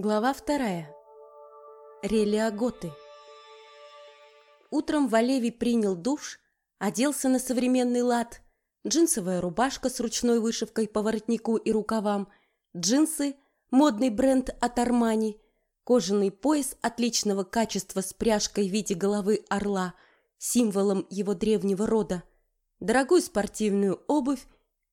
Глава вторая. Релиаготы. Утром Валевий принял душ, оделся на современный лад, джинсовая рубашка с ручной вышивкой по воротнику и рукавам, джинсы, модный бренд от Армани, кожаный пояс отличного качества с пряжкой в виде головы орла, символом его древнего рода, дорогую спортивную обувь.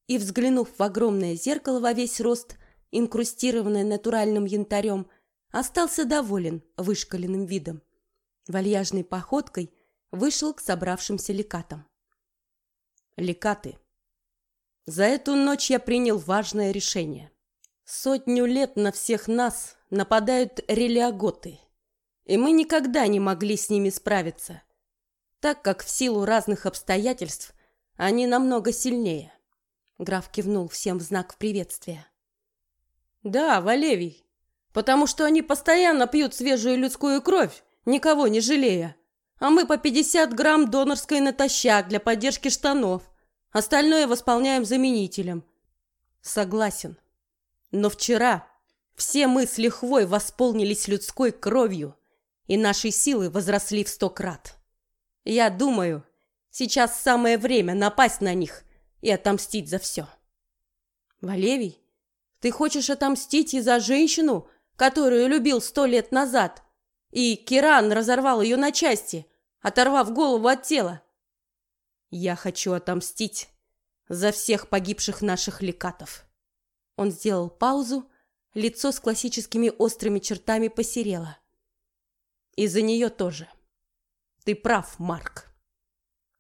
И, взглянув в огромное зеркало во весь рост – инкрустированное натуральным янтарем, остался доволен вышкаленным видом. Вальяжной походкой вышел к собравшимся лекатам. Лекаты. За эту ночь я принял важное решение. Сотню лет на всех нас нападают релиаготы, и мы никогда не могли с ними справиться, так как в силу разных обстоятельств они намного сильнее. Граф кивнул всем в знак приветствия. Да, Валевий. Потому что они постоянно пьют свежую людскую кровь, никого не жалея. А мы по 50 грамм донорской натощак для поддержки штанов. Остальное восполняем заменителем. Согласен. Но вчера все мы с лихвой восполнились людской кровью, и наши силы возросли в сто крат. Я думаю, сейчас самое время напасть на них и отомстить за все. Валевий, ты хочешь отомстить и за женщину, которую любил сто лет назад, и Киран разорвал ее на части, оторвав голову от тела? Я хочу отомстить за всех погибших наших лекатов. Он сделал паузу, лицо с классическими острыми чертами посерело. И за нее тоже. Ты прав, Марк.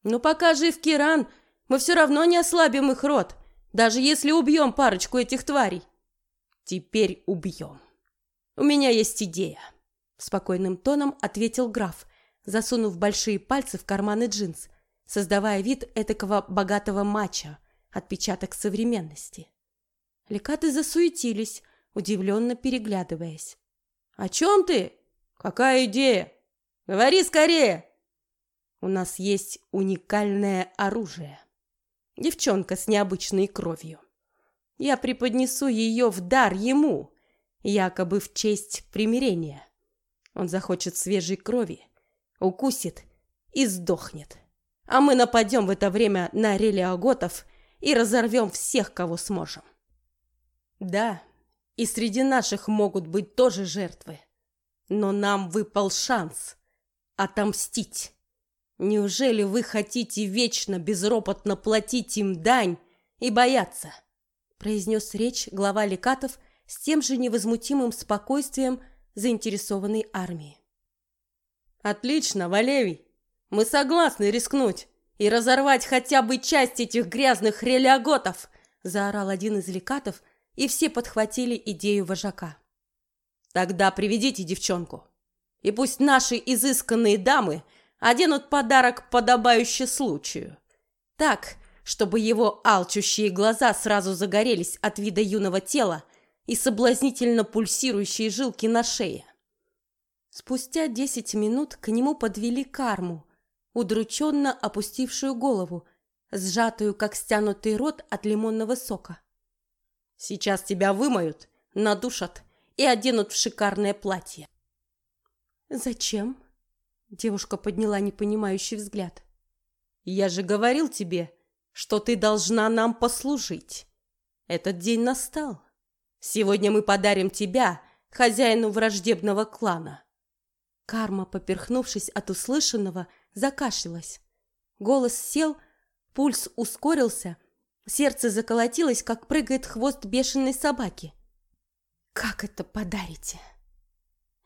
Но пока жив Киран, мы все равно не ослабим их рот, даже если убьем парочку этих тварей. Теперь убьем. У меня есть идея. Спокойным тоном ответил граф, засунув большие пальцы в карманы джинс, создавая вид этакого богатого мачо, отпечаток современности. Лекаты засуетились, удивленно переглядываясь. «О чем ты? Какая идея? Говори скорее!» «У нас есть уникальное оружие. Девчонка с необычной кровью. Я преподнесу ее в дар ему, якобы в честь примирения. Он захочет свежей крови, укусит и сдохнет. А мы нападем в это время на релиаготов и разорвем всех, кого сможем. Да, и среди наших могут быть тоже жертвы. Но нам выпал шанс отомстить. Неужели вы хотите вечно безропотно платить им дань и бояться? произнес речь глава лекатов с тем же невозмутимым спокойствием заинтересованной армии. Отлично, Валевий. Мы согласны рискнуть и разорвать хотя бы часть этих грязных релиаготов, заорал один из лекатов, и все подхватили идею вожака. Тогда приведите девчонку, и пусть наши изысканные дамы оденут подарок, подобающий случаю. Так, чтобы его алчущие глаза сразу загорелись от вида юного тела и соблазнительно пульсирующие жилки на шее. Спустя десять минут к нему подвели карму, удрученно опустившую голову, сжатую, как стянутый рот от лимонного сока. «Сейчас тебя вымоют, надушат и оденут в шикарное платье». «Зачем?» Девушка подняла непонимающий взгляд. «Я же говорил тебе, что ты должна нам послужить. Этот день настал. Сегодня мы подарим тебя хозяину враждебного клана. Карма, поперхнувшись от услышанного, закашлялась. Голос сел, пульс ускорился, сердце заколотилось, как прыгает хвост бешеной собаки. Как это подарите?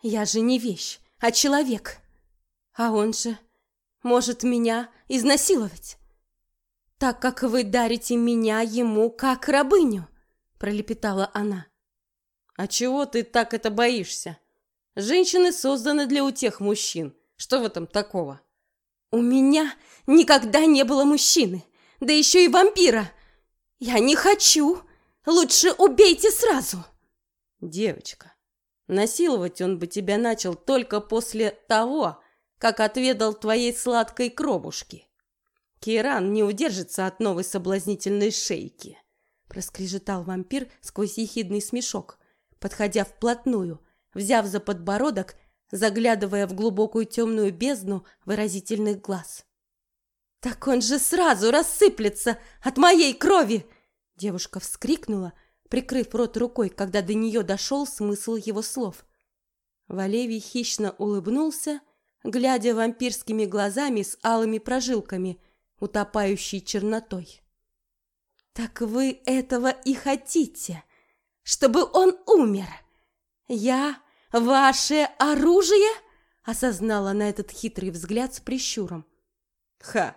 Я же не вещь, а человек. А он же может меня изнасиловать так как вы дарите меня ему как рабыню, пролепетала она. А чего ты так это боишься? Женщины созданы для утех мужчин. Что в этом такого? У меня никогда не было мужчины, да еще и вампира. Я не хочу. Лучше убейте сразу. Девочка, насиловать он бы тебя начал только после того, как отведал твоей сладкой кровушки. Киран не удержится от новой соблазнительной шейки, проскрежетал вампир сквозь ехидный смешок, подходя вплотную, взяв за подбородок, заглядывая в глубокую темную бездну выразительных глаз. «Так он же сразу рассыплется от моей крови!» Девушка вскрикнула, прикрыв рот рукой, когда до нее дошел смысл его слов. Валевий хищно улыбнулся, глядя вампирскими глазами с алыми прожилками, утопающей чернотой. «Так вы этого и хотите, чтобы он умер? Я ваше оружие?» осознала на этот хитрый взгляд с прищуром. «Ха!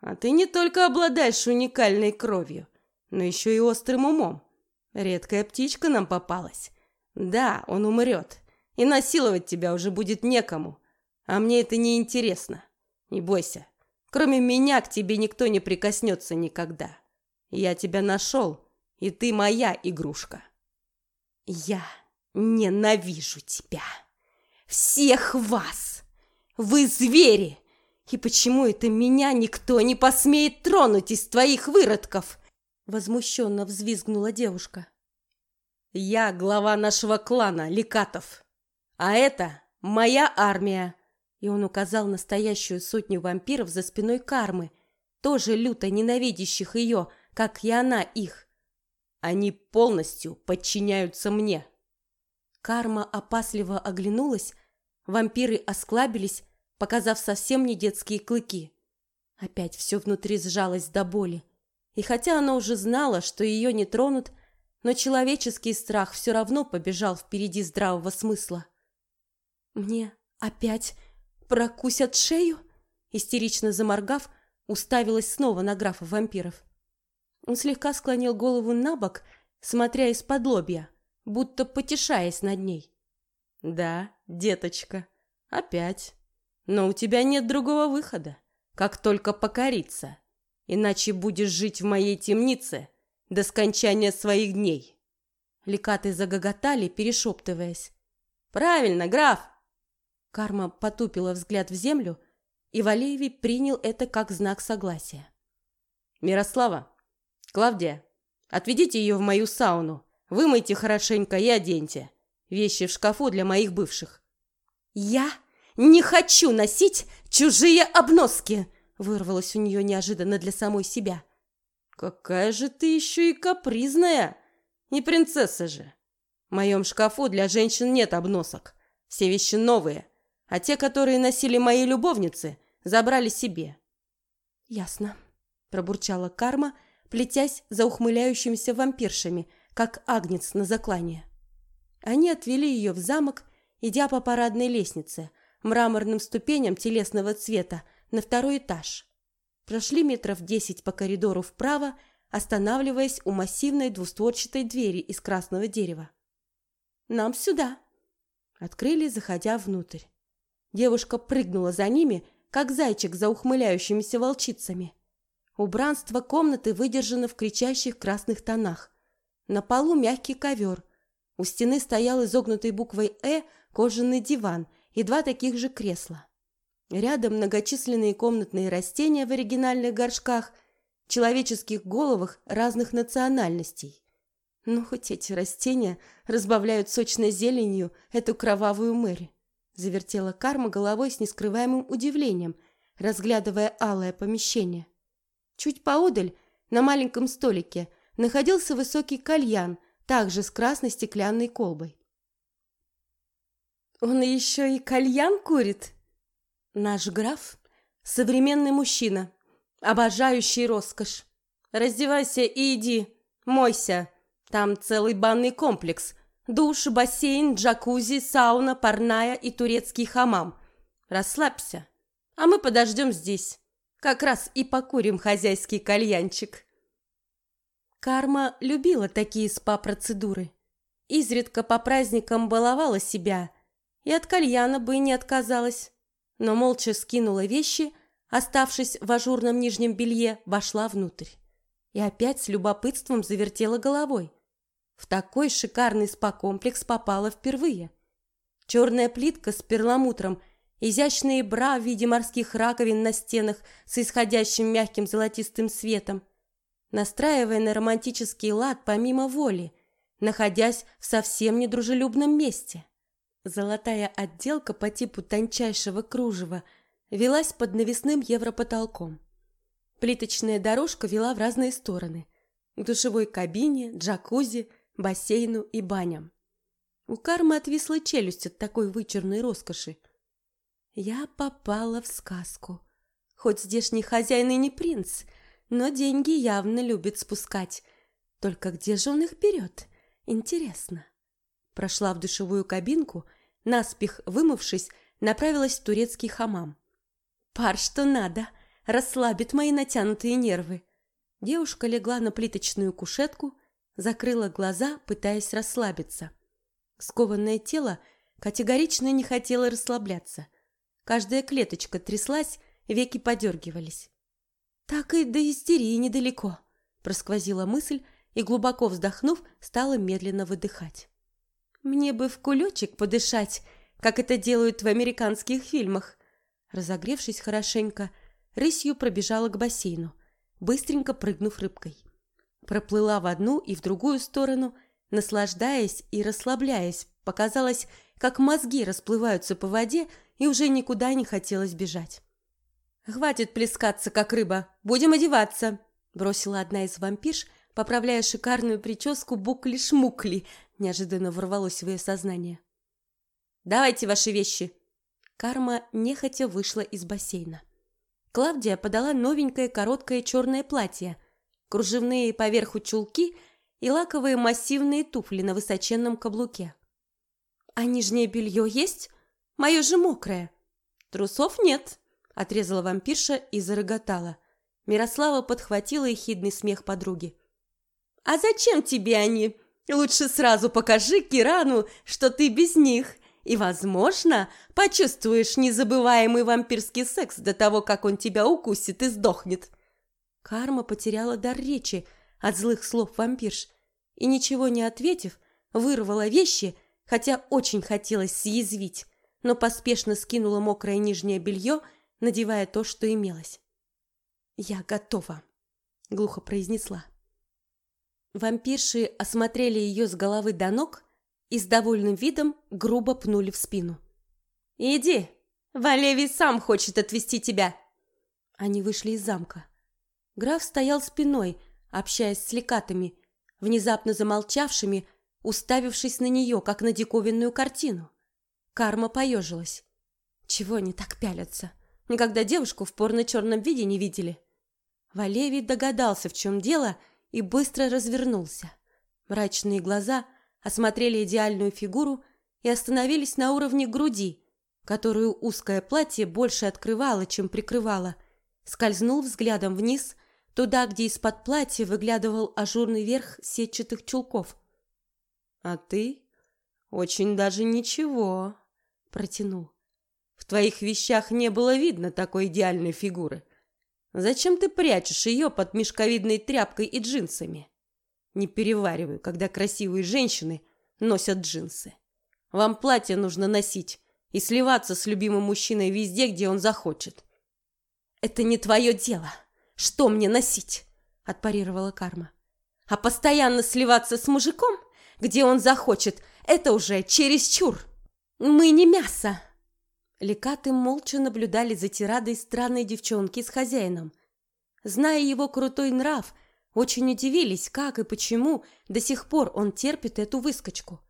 А ты не только обладаешь уникальной кровью, но еще и острым умом. Редкая птичка нам попалась. Да, он умрет, и насиловать тебя уже будет некому. А мне это не интересно. Не бойся. Кроме меня к тебе никто не прикоснется никогда. Я тебя нашел, и ты моя игрушка. Я ненавижу тебя. Всех вас. Вы звери. И почему это меня никто не посмеет тронуть из твоих выродков? Возмущенно взвизгнула девушка. Я глава нашего клана, Ликатов. А это моя армия. И он указал настоящую сотню вампиров за спиной Кармы, тоже люто ненавидящих ее, как и она их. Они полностью подчиняются мне. Карма опасливо оглянулась, вампиры осклабились, показав совсем не детские клыки. Опять все внутри сжалось до боли. И хотя она уже знала, что ее не тронут, но человеческий страх все равно побежал впереди здравого смысла. «Мне опять прокусят шею?» Истерично заморгав, уставилась снова на графа вампиров. Он слегка склонил голову на бок, смотря из-под лобья, будто потешаясь над ней. «Да, деточка, опять. Но у тебя нет другого выхода, как только покориться, иначе будешь жить в моей темнице до скончания своих дней». Лекаты загоготали, перешептываясь. «Правильно, граф!» Карма потупила взгляд в землю, и Валеевий принял это как знак согласия. «Мирослава, Клавдия, отведите ее в мою сауну, вымойте хорошенько и оденьте. Вещи в шкафу для моих бывших». «Я не хочу носить чужие обноски!» вырвалось у нее неожиданно для самой себя. «Какая же ты еще и капризная! Не принцесса же! В моем шкафу для женщин нет обносок. Все вещи новые, а те, которые носили мои любовницы, забрали себе». «Ясно», – пробурчала карма, плетясь за ухмыляющимися вампиршами, как агнец на заклание. Они отвели ее в замок, идя по парадной лестнице – мраморным ступеням телесного цвета на второй этаж. Прошли метров десять по коридору вправо, останавливаясь у массивной двустворчатой двери из красного дерева. «Нам сюда!» Открыли, заходя внутрь. Девушка прыгнула за ними, как зайчик за ухмыляющимися волчицами. Убранство комнаты выдержано в кричащих красных тонах. На полу мягкий ковер. У стены стоял изогнутой буквой «Э» кожаный диван и два таких же кресла. Рядом многочисленные комнатные растения в оригинальных горшках, человеческих головах разных национальностей. Ну, хоть эти растения разбавляют сочной зеленью эту кровавую мэрь. Завертела карма головой с нескрываемым удивлением, разглядывая алое помещение. Чуть поодаль, на маленьком столике, находился высокий кальян, также с красной стеклянной колбой. Он еще и кальян курит. Наш граф — современный мужчина, обожающий роскошь. Раздевайся и иди, мойся. Там целый банный комплекс. Душ, бассейн, джакузи, сауна, парная и турецкий хамам. Расслабься, а мы подождем здесь. Как раз и покурим хозяйский кальянчик. Карма любила такие спа-процедуры. Изредка по праздникам баловала себя – и от кальяна бы не отказалась. Но молча скинула вещи, оставшись в ажурном нижнем белье, вошла внутрь. И опять с любопытством завертела головой. В такой шикарный спа-комплекс попала впервые. Черная плитка с перламутром, изящные бра в виде морских раковин на стенах с исходящим мягким золотистым светом. Настраивая на романтический лад помимо воли, находясь в совсем недружелюбном месте. Золотая отделка по типу тончайшего кружева велась под навесным европотолком. Плиточная дорожка вела в разные стороны – к душевой кабине, джакузи, бассейну и баням. У Кармы отвисла челюсть от такой вычурной роскоши. Я попала в сказку. Хоть здешний хозяин и не принц, но деньги явно любит спускать. Только где же он их берет? Интересно. Прошла в душевую кабинку, наспех вымывшись, направилась в турецкий хамам. Пар что надо, расслабит мои натянутые нервы. Девушка легла на плиточную кушетку, закрыла глаза, пытаясь расслабиться. Скованное тело категорично не хотело расслабляться. Каждая клеточка тряслась, веки подергивались. «Так и до истерии недалеко», – просквозила мысль и, глубоко вздохнув, стала медленно выдыхать. «Мне бы в кулечек подышать, как это делают в американских фильмах». Разогревшись хорошенько, рысью пробежала к бассейну, быстренько прыгнув рыбкой. Проплыла в одну и в другую сторону, наслаждаясь и расслабляясь, показалось, как мозги расплываются по воде, и уже никуда не хотелось бежать. «Хватит плескаться, как рыба! Будем одеваться!» Бросила одна из вампирш, поправляя шикарную прическу букли-шмукли, неожиданно ворвалось в ее сознание. «Давайте ваши вещи!» Карма нехотя вышла из бассейна. Клавдия подала новенькое короткое черное платье, кружевные поверху чулки и лаковые массивные туфли на высоченном каблуке. «А нижнее белье есть? Мое же мокрое!» «Трусов нет!» отрезала вампирша и зарыготала. Мирослава подхватила ехидный смех подруги. «А зачем тебе они? Лучше сразу покажи Кирану, что ты без них, и, возможно, почувствуешь незабываемый вампирский секс до того, как он тебя укусит и сдохнет». Карма потеряла дар речи от злых слов вампирш и, ничего не ответив, вырвала вещи, хотя очень хотелось съязвить, но поспешно скинула мокрое нижнее белье надевая то, что имелось. «Я готова», — глухо произнесла. Вампирши осмотрели ее с головы до ног и с довольным видом грубо пнули в спину. «Иди, Валевий сам хочет отвезти тебя!» Они вышли из замка. Граф стоял спиной, общаясь с лекатами, внезапно замолчавшими, уставившись на нее, как на диковинную картину. Карма поежилась. Чего они так пялятся? Никогда девушку в порно-черном виде не видели. Валевий догадался, в чем дело, и быстро развернулся. Мрачные глаза осмотрели идеальную фигуру и остановились на уровне груди, которую узкое платье больше открывало, чем прикрывало. Скользнул взглядом вниз, туда, где из-под платья выглядывал ажурный верх сетчатых чулков. «А ты очень даже ничего», — протянул. В твоих вещах не было видно такой идеальной фигуры. Зачем ты прячешь ее под мешковидной тряпкой и джинсами? Не перевариваю, когда красивые женщины носят джинсы. Вам платье нужно носить и сливаться с любимым мужчиной везде, где он захочет. Это не твое дело. Что мне носить? Отпарировала Карма. А постоянно сливаться с мужиком, где он захочет, это уже чересчур. Мы не мясо. Лекаты молча наблюдали за тирадой странной девчонки с хозяином. Зная его крутой нрав, очень удивились, как и почему до сих пор он терпит эту выскочку.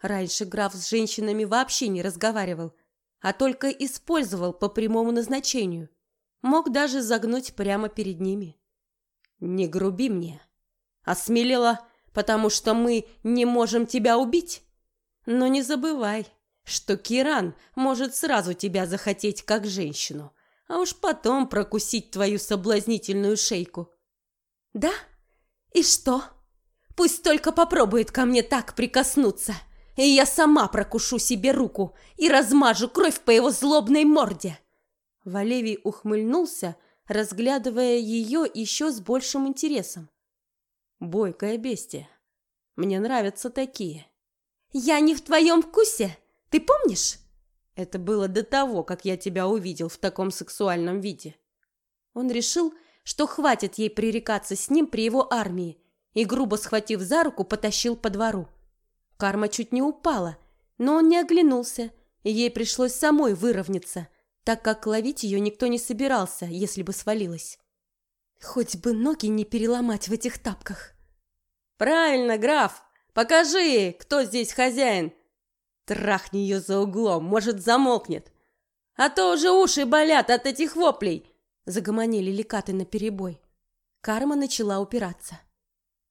Раньше граф с женщинами вообще не разговаривал, а только использовал по прямому назначению. Мог даже загнуть прямо перед ними. «Не груби мне. Осмелела, потому что мы не можем тебя убить. Но не забывай, что Киран может сразу тебя захотеть как женщину, а уж потом прокусить твою соблазнительную шейку. Да? И что? Пусть только попробует ко мне так прикоснуться, и я сама прокушу себе руку и размажу кровь по его злобной морде. Валевий ухмыльнулся, разглядывая ее еще с большим интересом. Бойкое бестия. Мне нравятся такие. Я не в твоем вкусе? Ты помнишь? Это было до того, как я тебя увидел в таком сексуальном виде. Он решил, что хватит ей пререкаться с ним при его армии, и грубо схватив за руку, потащил по двору. Карма чуть не упала, Но он не оглянулся, и ей пришлось самой выровняться, так как ловить ее никто не собирался, если бы свалилась. Хоть бы ноги не переломать в этих тапках. «Правильно, граф! Покажи, кто здесь хозяин!» Трахни ее за углом, может, замолкнет. А то уже уши болят от этих воплей!» Загомонили лекаты наперебой. Карма начала упираться.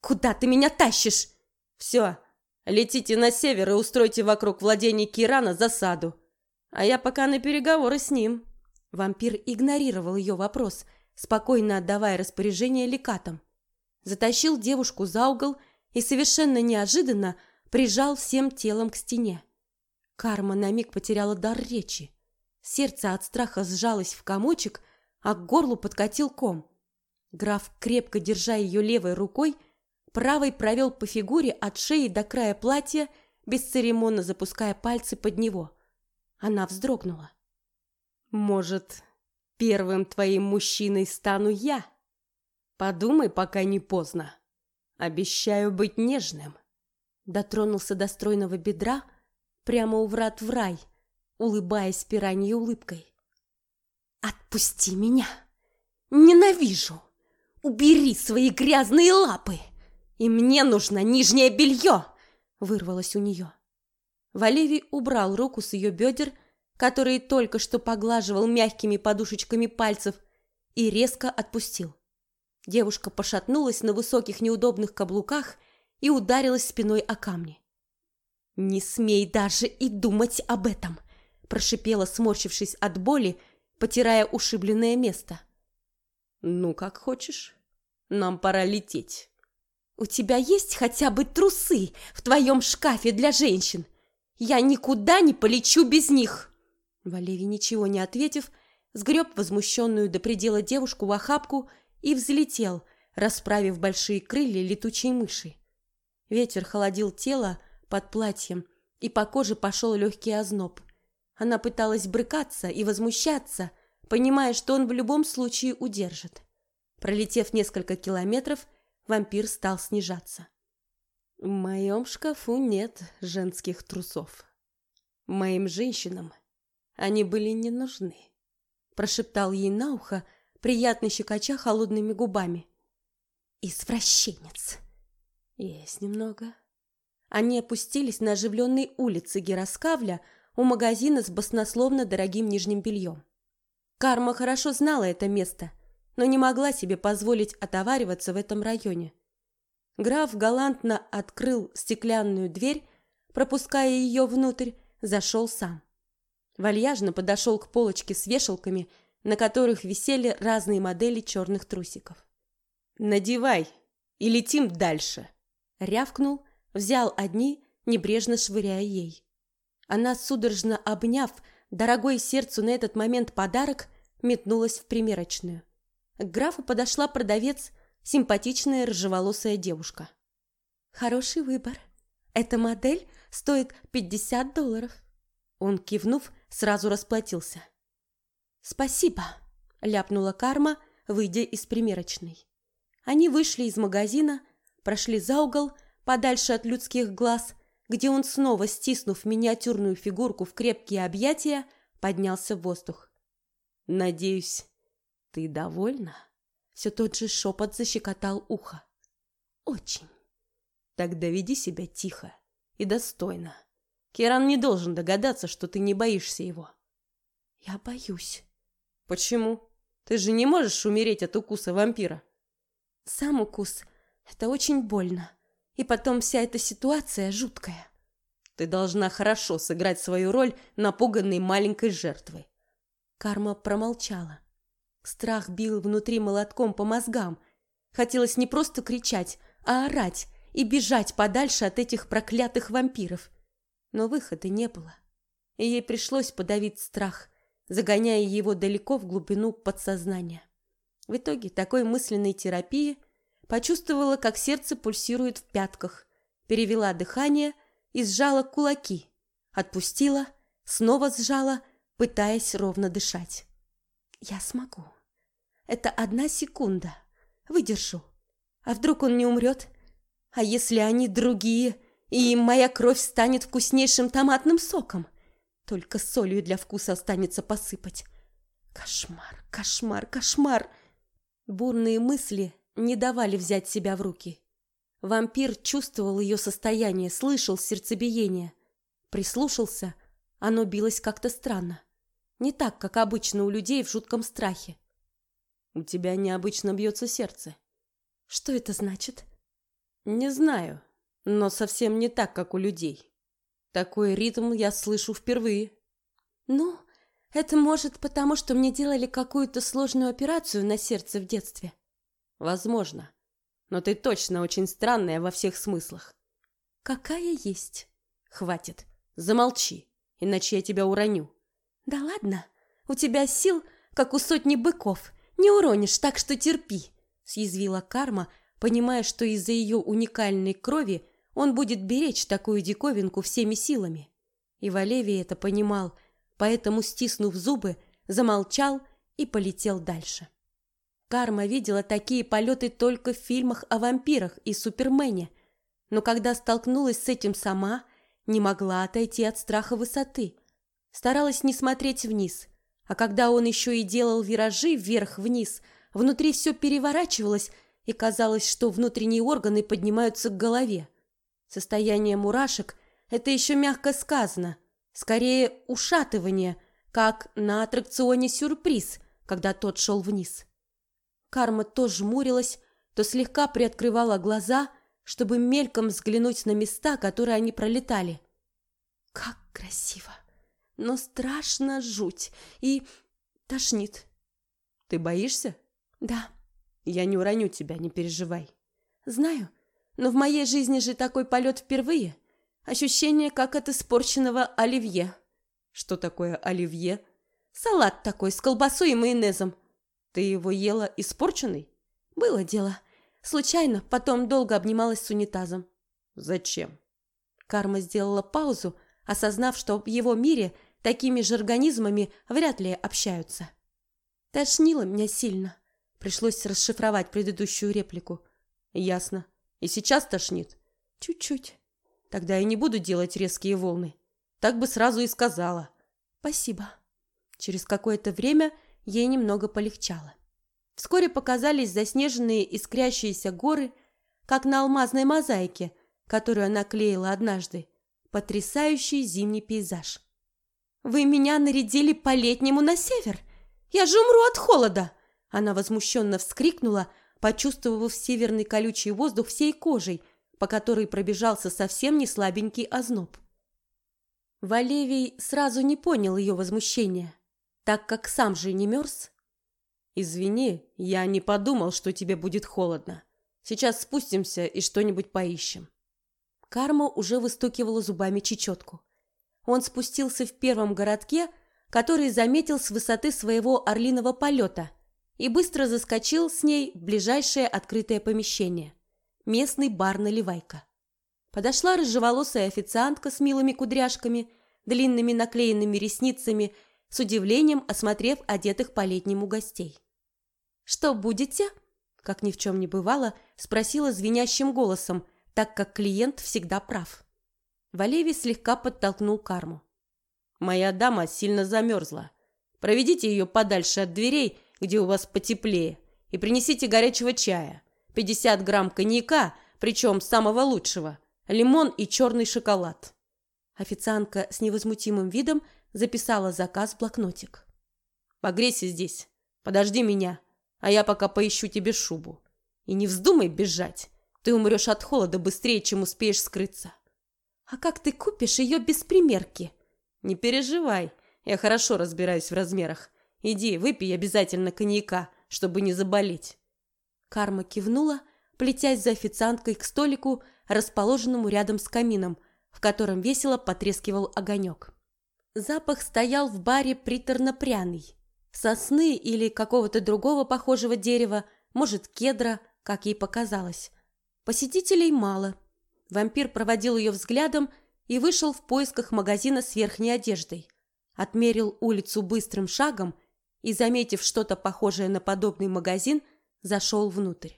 «Куда ты меня тащишь?» «Все, летите на север и устройте вокруг владений Кирана засаду. А я пока на переговоры с ним». Вампир игнорировал ее вопрос, спокойно отдавая распоряжение лекатам. Затащил девушку за угол и совершенно неожиданно прижал всем телом к стене. Карма на миг потеряла дар речи. Сердце от страха сжалось в комочек, а к горлу подкатил ком. Граф, крепко держа ее левой рукой, правой провел по фигуре от шеи до края платья, бесцеремонно запуская пальцы под него. Она вздрогнула. «Может, первым твоим мужчиной стану я? Подумай, пока не поздно. Обещаю быть нежным». Дотронулся до стройного бедра, прямо у врат в рай, улыбаясь пираньей улыбкой. «Отпусти меня! Ненавижу! Убери свои грязные лапы! И мне нужно нижнее белье!» вырвалось у нее. Валевий убрал руку с ее бедер, которые только что поглаживал мягкими подушечками пальцев, и резко отпустил. Девушка пошатнулась на высоких неудобных каблуках и ударилась спиной о камни. «Не смей даже и думать об этом!» прошипела, сморщившись от боли, потирая ушибленное место. «Ну, как хочешь. Нам пора лететь». «У тебя есть хотя бы трусы в твоем шкафе для женщин? Я никуда не полечу без них!» Валерий, ничего не ответив, сгреб возмущенную до предела девушку в охапку и взлетел, расправив большие крылья летучей мыши. Ветер холодил тело, под платьем, и по коже пошел легкий озноб. Она пыталась брыкаться и возмущаться, понимая, что он в любом случае удержит. Пролетев несколько километров, вампир стал снижаться. В моем шкафу нет женских трусов. Моим женщинам они были не нужны, прошептал ей на ухо, приятно щекоча холодными губами. Извращенец. Есть немного. Они опустились на оживленной улице Героскавля у магазина с баснословно дорогим нижним бельем. Карма хорошо знала это место, но не могла себе позволить отовариваться в этом районе. Граф галантно открыл стеклянную дверь, пропуская ее внутрь, зашел сам. Вальяжно подошел к полочке с вешалками, на которых висели разные модели черных трусиков. «Надевай и летим дальше!» Рявкнул, взял одни, небрежно швыряя ей. Она, судорожно обняв дорогой сердцу на этот момент подарок, метнулась в примерочную. К графу подошла продавец, симпатичная рыжеволосая девушка. «Хороший выбор. Эта модель стоит 50 долларов». Он, кивнув, сразу расплатился. «Спасибо», — ляпнула Карма, выйдя из примерочной. Они вышли из магазина, прошли за угол, подальше от людских глаз, где он снова, стиснув миниатюрную фигурку в крепкие объятия, поднялся в воздух. «Надеюсь, ты довольна?» Все тот же шепот защекотал ухо. «Очень». «Тогда веди себя тихо и достойно. Керан не должен догадаться, что ты не боишься его». «Я боюсь». «Почему? Ты же не можешь умереть от укуса вампира». «Сам укус — это очень больно. И потом вся эта ситуация жуткая. Ты должна хорошо сыграть свою роль напуганной маленькой жертвы. Карма промолчала. Страх бил внутри молотком по мозгам. Хотелось не просто кричать, а орать и бежать подальше от этих проклятых вампиров. Но выхода не было. И ей пришлось подавить страх, загоняя его далеко в глубину подсознания. В итоге такой мысленной терапии Почувствовала, как сердце пульсирует в пятках, перевела дыхание и сжала кулаки. Отпустила, снова сжала, пытаясь ровно дышать. Я смогу. Это одна секунда. Выдержу. А вдруг он не умрет? А если они другие, и моя кровь станет вкуснейшим томатным соком. Только солью для вкуса останется посыпать. Кошмар, кошмар, кошмар. Бурные мысли не давали взять себя в руки. Вампир чувствовал ее состояние, слышал сердцебиение. Прислушался, оно билось как-то странно. Не так, как обычно у людей в жутком страхе. У тебя необычно бьется сердце. Что это значит? Не знаю, но совсем не так, как у людей. Такой ритм я слышу впервые. Ну, это может потому, что мне делали какую-то сложную операцию на сердце в детстве. Возможно. Но ты точно очень странная во всех смыслах. Какая есть. Хватит. Замолчи, иначе я тебя уроню. Да ладно. У тебя сил, как у сотни быков. Не уронишь, так что терпи, съязвила Карма, понимая, что из-за ее уникальной крови он будет беречь такую диковинку всеми силами. И Валевий это понимал, поэтому, стиснув зубы, замолчал и полетел дальше. Карма видела такие полеты только в фильмах о вампирах и Супермене, но когда столкнулась с этим сама, не могла отойти от страха высоты. Старалась не смотреть вниз, а когда он еще и делал виражи вверх-вниз, внутри все переворачивалось, и казалось, что внутренние органы поднимаются к голове. Состояние мурашек – это еще мягко сказано. Скорее, ушатывание, как на аттракционе «Сюрприз», когда тот шел вниз. Карма то жмурилась, то слегка приоткрывала глаза, чтобы мельком взглянуть на места, которые они пролетали. Как красиво! Но страшно жуть и тошнит. Ты боишься? Да. Я не уроню тебя, не переживай. Знаю, но в моей жизни же такой полет впервые. Ощущение, как от испорченного оливье. Что такое оливье? Салат такой, с колбасой и майонезом. Ты его ела испорченный? Было дело. Случайно, потом долго обнималась с унитазом. Зачем? Карма сделала паузу, осознав, что в его мире такими же организмами вряд ли общаются. Тошнило меня сильно. Пришлось расшифровать предыдущую реплику. Ясно. И сейчас тошнит? Чуть-чуть. Тогда я не буду делать резкие волны. Так бы сразу и сказала. Спасибо. Через какое-то время ей немного полегчало. Вскоре показались заснеженные искрящиеся горы, как на алмазной мозаике, которую она клеила однажды. Потрясающий зимний пейзаж. «Вы меня нарядили по-летнему на север? Я же умру от холода!» Она возмущенно вскрикнула, почувствовав северный колючий воздух всей кожей, по которой пробежался совсем не слабенький озноб. Валевий сразу не понял ее возмущения, так как сам же не мерз. «Извини, я не подумал, что тебе будет холодно. Сейчас спустимся и что-нибудь поищем». Карма уже выстукивала зубами чечетку. Он спустился в первом городке, который заметил с высоты своего орлиного полета – и быстро заскочил с ней в ближайшее открытое помещение. Местный бар-наливайка. Подошла рыжеволосая официантка с милыми кудряшками, длинными наклеенными ресницами, с удивлением осмотрев одетых по-летнему гостей. «Что будете?» Как ни в чем не бывало, спросила звенящим голосом, так как клиент всегда прав. Валевий слегка подтолкнул карму. «Моя дама сильно замерзла. Проведите ее подальше от дверей где у вас потеплее, и принесите горячего чая, 50 грамм коньяка, причем самого лучшего, лимон и черный шоколад». Официантка с невозмутимым видом записала заказ в блокнотик. «Погрейся здесь, подожди меня, а я пока поищу тебе шубу. И не вздумай бежать, ты умрешь от холода быстрее, чем успеешь скрыться». «А как ты купишь ее без примерки?» «Не переживай, я хорошо разбираюсь в размерах. Иди, выпей обязательно коньяка, чтобы не заболеть». Карма кивнула, плетясь за официанткой к столику, расположенному рядом с камином, в котором весело потрескивал огонек. Запах стоял в баре приторно-пряный. Сосны или какого-то другого похожего дерева, может, кедра, как ей показалось. Посетителей мало. Вампир проводил ее взглядом и вышел в поисках магазина с верхней одеждой. Отмерил улицу быстрым шагом и, заметив что-то похожее на подобный магазин, зашел внутрь.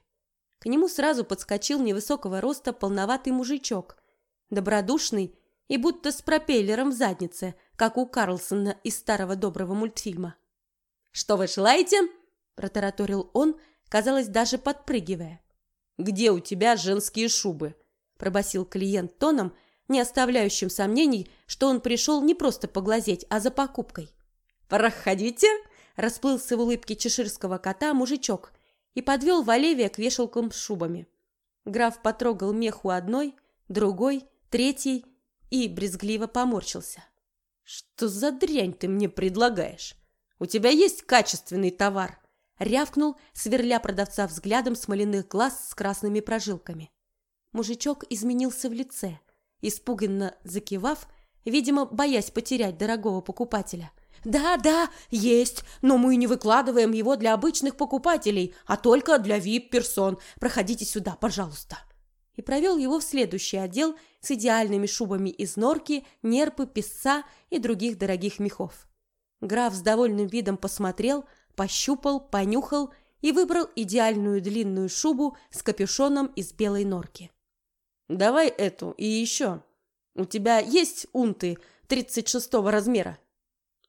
К нему сразу подскочил невысокого роста полноватый мужичок. добродушный и будто с пропеллером в заднице, как у Карлсона из старого доброго мультфильма. «Что вы желаете?» – протараторил он, казалось, даже подпрыгивая. «Где у тебя женские шубы?» – пробасил клиент тоном, не оставляющим сомнений, что он пришел не просто поглазеть, а за покупкой. «Проходите!» – расплылся в улыбке чеширского кота мужичок и подвел Валевия к вешалкам с шубами. Граф потрогал мех у одной, другой, третьей и брезгливо поморщился. «Что за дрянь ты мне предлагаешь? У тебя есть качественный товар?» Рявкнул, сверля продавца взглядом смоляных глаз с красными прожилками. Мужичок изменился в лице, испуганно закивав, видимо, боясь потерять дорогого покупателя. «Да, да, есть, но мы не выкладываем его для обычных покупателей, а только для вип-персон. Проходите сюда, пожалуйста» и провел его в следующий отдел с идеальными шубами из норки, нерпы, песца и других дорогих мехов. Граф с довольным видом посмотрел, пощупал, понюхал и выбрал идеальную длинную шубу с капюшоном из белой норки. «Давай эту и еще. У тебя есть унты 36 размера?»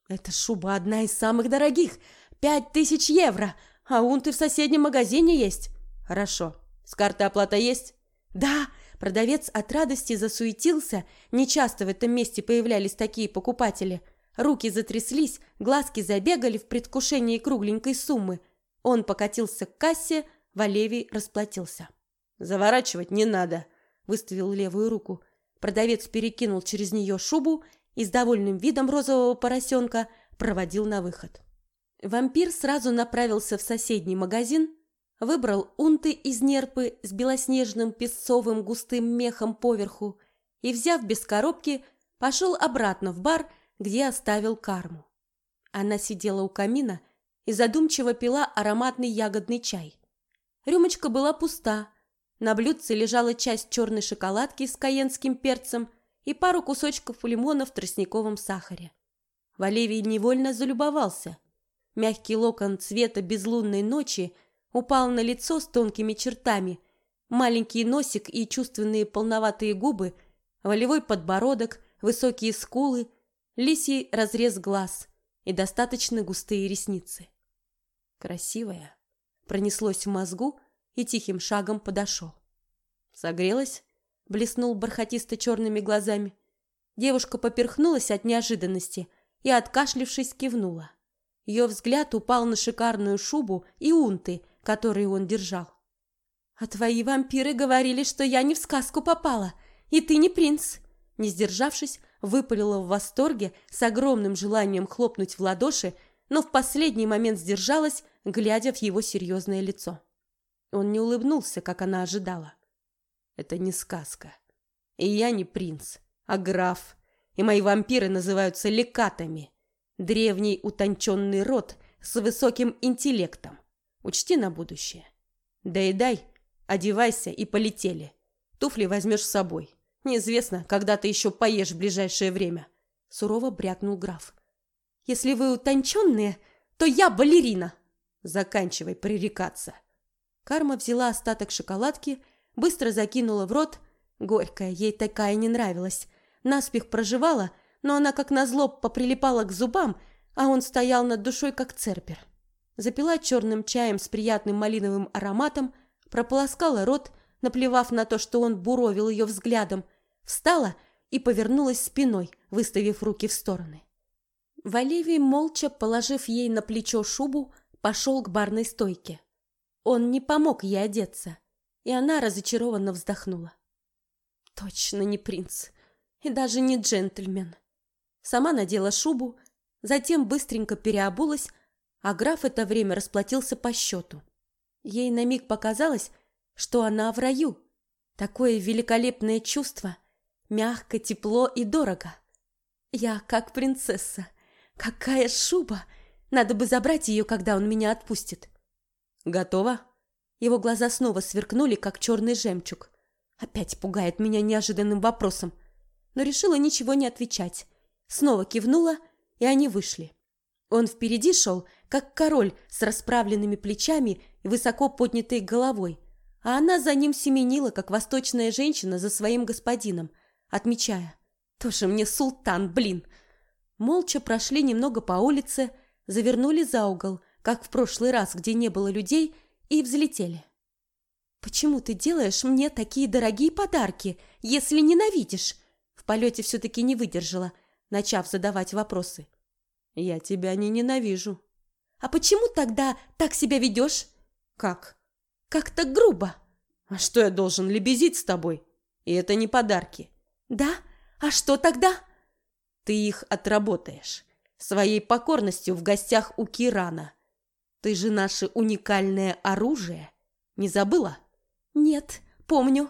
«Эта шуба одна из самых дорогих. Пять тысяч евро, а унты в соседнем магазине есть». «Хорошо. С карты оплата есть?» «Да!» Продавец от радости засуетился. Нечасто в этом месте появлялись такие покупатели. Руки затряслись, глазки забегали в предвкушении кругленькой суммы. Он покатился к кассе, Валевий расплатился. «Заворачивать не надо», — выставил левую руку. Продавец перекинул через нее шубу и с довольным видом розового поросенка проводил на выход. Вампир сразу направился в соседний магазин, выбрал унты из нерпы с белоснежным песцовым густым мехом поверху и, взяв без коробки, пошел обратно в бар, где оставил карму. Она сидела у камина и задумчиво пила ароматный ягодный чай. Рюмочка была пуста. На блюдце лежала часть черной шоколадки с каенским перцем и пару кусочков лимона в тростниковом сахаре. Валевий невольно залюбовался. Мягкий локон цвета безлунной ночи – упал на лицо с тонкими чертами, маленький носик и чувственные полноватые губы, волевой подбородок, высокие скулы, лисий разрез глаз и достаточно густые ресницы. Красивая, пронеслось в мозгу и тихим шагом подошел. Согрелась, блеснул бархатисто черными глазами. Девушка поперхнулась от неожиданности и, откашлившись, кивнула. Ее взгляд упал на шикарную шубу и унты, которые он держал. «А твои вампиры говорили, что я не в сказку попала, и ты не принц!» Не сдержавшись, выпалила в восторге с огромным желанием хлопнуть в ладоши, но в последний момент сдержалась, глядя в его серьезное лицо. Он не улыбнулся, как она ожидала. «Это не сказка. И я не принц, а граф, и мои вампиры называются лекатами. Древний утонченный род с высоким интеллектом. Учти на будущее. Доедай, одевайся и полетели. Туфли возьмешь с собой. Неизвестно, когда ты еще поешь в ближайшее время. Сурово брякнул граф. Если вы утонченные, то я балерина. Заканчивай пререкаться. Карма взяла остаток шоколадки, быстро закинула в рот. Горькая, ей такая не нравилась. Наспех проживала, но она как назло поприлипала к зубам, а он стоял над душой как церпер запила черным чаем с приятным малиновым ароматом, прополоскала рот, наплевав на то, что он буровил ее взглядом, встала и повернулась спиной, выставив руки в стороны. Валевий, молча положив ей на плечо шубу, пошел к барной стойке. Он не помог ей одеться, и она разочарованно вздохнула. Точно не принц, и даже не джентльмен. Сама надела шубу, затем быстренько переобулась, а граф это время расплатился по счету. Ей на миг показалось, что она в раю. Такое великолепное чувство, мягко, тепло и дорого. Я как принцесса. Какая шуба! Надо бы забрать ее, когда он меня отпустит. Готово? Его глаза снова сверкнули, как черный жемчуг. Опять пугает меня неожиданным вопросом. Но решила ничего не отвечать. Снова кивнула, и они вышли. Он впереди шел, как король с расправленными плечами и высоко поднятой головой, а она за ним семенила, как восточная женщина за своим господином, отмечая. Тоже мне султан, блин. Молча прошли немного по улице, завернули за угол, как в прошлый раз, где не было людей, и взлетели. «Почему ты делаешь мне такие дорогие подарки, если ненавидишь?» В полете все-таки не выдержала, начав задавать вопросы. «Я тебя не ненавижу». «А почему тогда так себя ведешь?» «Как?» «Как-то грубо». «А что я должен лебезить с тобой? И это не подарки». «Да? А что тогда?» «Ты их отработаешь. Своей покорностью в гостях у Кирана. Ты же наше уникальное оружие. Не забыла?» «Нет, помню.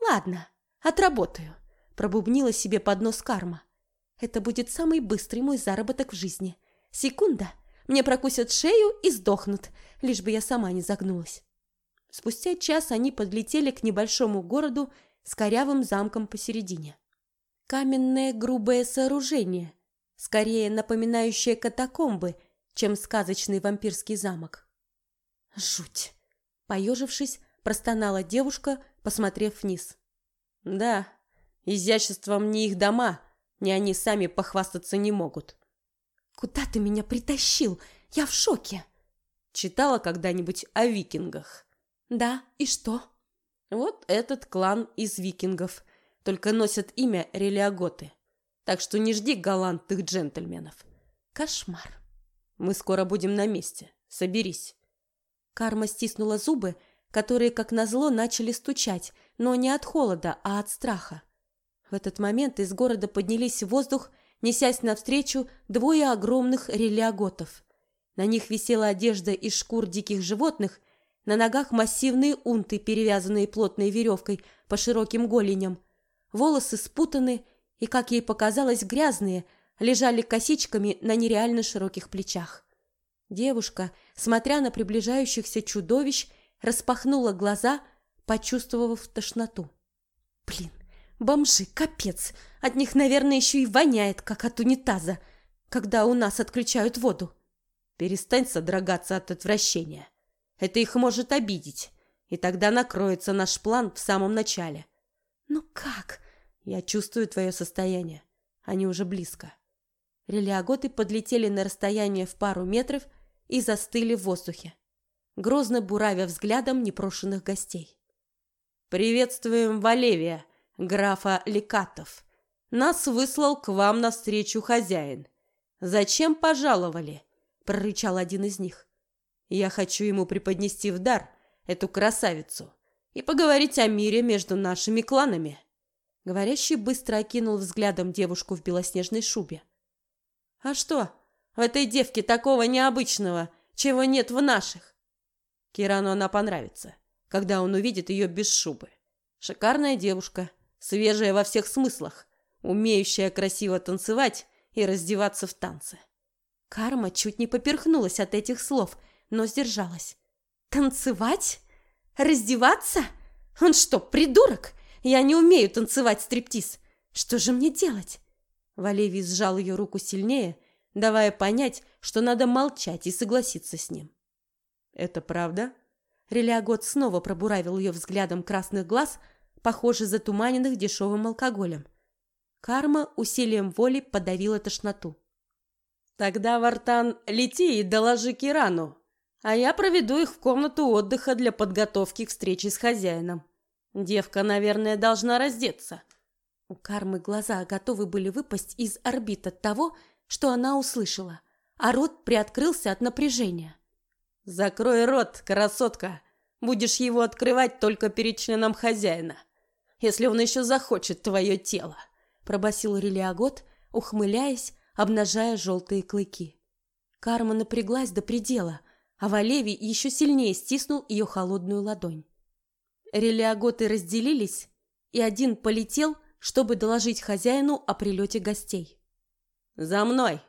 Ладно, отработаю», – пробубнила себе под нос карма. «Это будет самый быстрый мой заработок в жизни. Секунда, мне прокусят шею и сдохнут, лишь бы я сама не загнулась». Спустя час они подлетели к небольшому городу с корявым замком посередине. Каменное грубое сооружение, скорее напоминающее катакомбы, чем сказочный вампирский замок. Жуть! Поежившись, простонала девушка, посмотрев вниз. Да, изяществом не их дома, ни они сами похвастаться не могут. Куда ты меня притащил? Я в шоке. Читала когда-нибудь о викингах? Да, и что? Вот этот клан из викингов, только носят имя Релиаготы. Так что не жди галантных джентльменов. Кошмар. Мы скоро будем на месте. Соберись. Карма стиснула зубы которые, как назло, начали стучать, но не от холода, а от страха. В этот момент из города поднялись в воздух, несясь навстречу двое огромных релиаготов. На них висела одежда из шкур диких животных, на ногах массивные унты, перевязанные плотной веревкой по широким голеням. Волосы спутаны и, как ей показалось, грязные, лежали косичками на нереально широких плечах. Девушка, смотря на приближающихся чудовищ, распахнула глаза, почувствовав тошноту. Блин, бомжи, капец. От них, наверное, еще и воняет, как от унитаза, когда у нас отключают воду. Перестань содрогаться от отвращения. Это их может обидеть, и тогда накроется наш план в самом начале. Ну как? Я чувствую твое состояние. Они уже близко. Релиаготы подлетели на расстояние в пару метров и застыли в воздухе грозно буравя взглядом непрошенных гостей. «Приветствуем Валевия, графа Лекатов. Нас выслал к вам навстречу хозяин. Зачем пожаловали?» – прорычал один из них. «Я хочу ему преподнести в дар эту красавицу и поговорить о мире между нашими кланами». Говорящий быстро окинул взглядом девушку в белоснежной шубе. «А что, в этой девке такого необычного, чего нет в наших? Кирану она понравится, когда он увидит ее без шубы. Шикарная девушка, свежая во всех смыслах, умеющая красиво танцевать и раздеваться в танце. Карма чуть не поперхнулась от этих слов, но сдержалась. «Танцевать? Раздеваться? Он что, придурок? Я не умею танцевать стриптиз. Что же мне делать?» Валевий сжал ее руку сильнее, давая понять, что надо молчать и согласиться с ним. «Это правда?» Релиагот снова пробуравил ее взглядом красных глаз, похоже, затуманенных дешевым алкоголем. Карма усилием воли подавила тошноту. «Тогда, Вартан, лети и доложи Кирану, а я проведу их в комнату отдыха для подготовки к встрече с хозяином. Девка, наверное, должна раздеться». У Кармы глаза готовы были выпасть из орбит от того, что она услышала, а рот приоткрылся от напряжения. «Закрой рот, красотка! Будешь его открывать только перед членом хозяина, если он еще захочет твое тело!» Пробасил Релиагот, ухмыляясь, обнажая желтые клыки. Карма напряглась до предела, а Валевий еще сильнее стиснул ее холодную ладонь. Релиаготы разделились, и один полетел, чтобы доложить хозяину о прилете гостей. «За мной!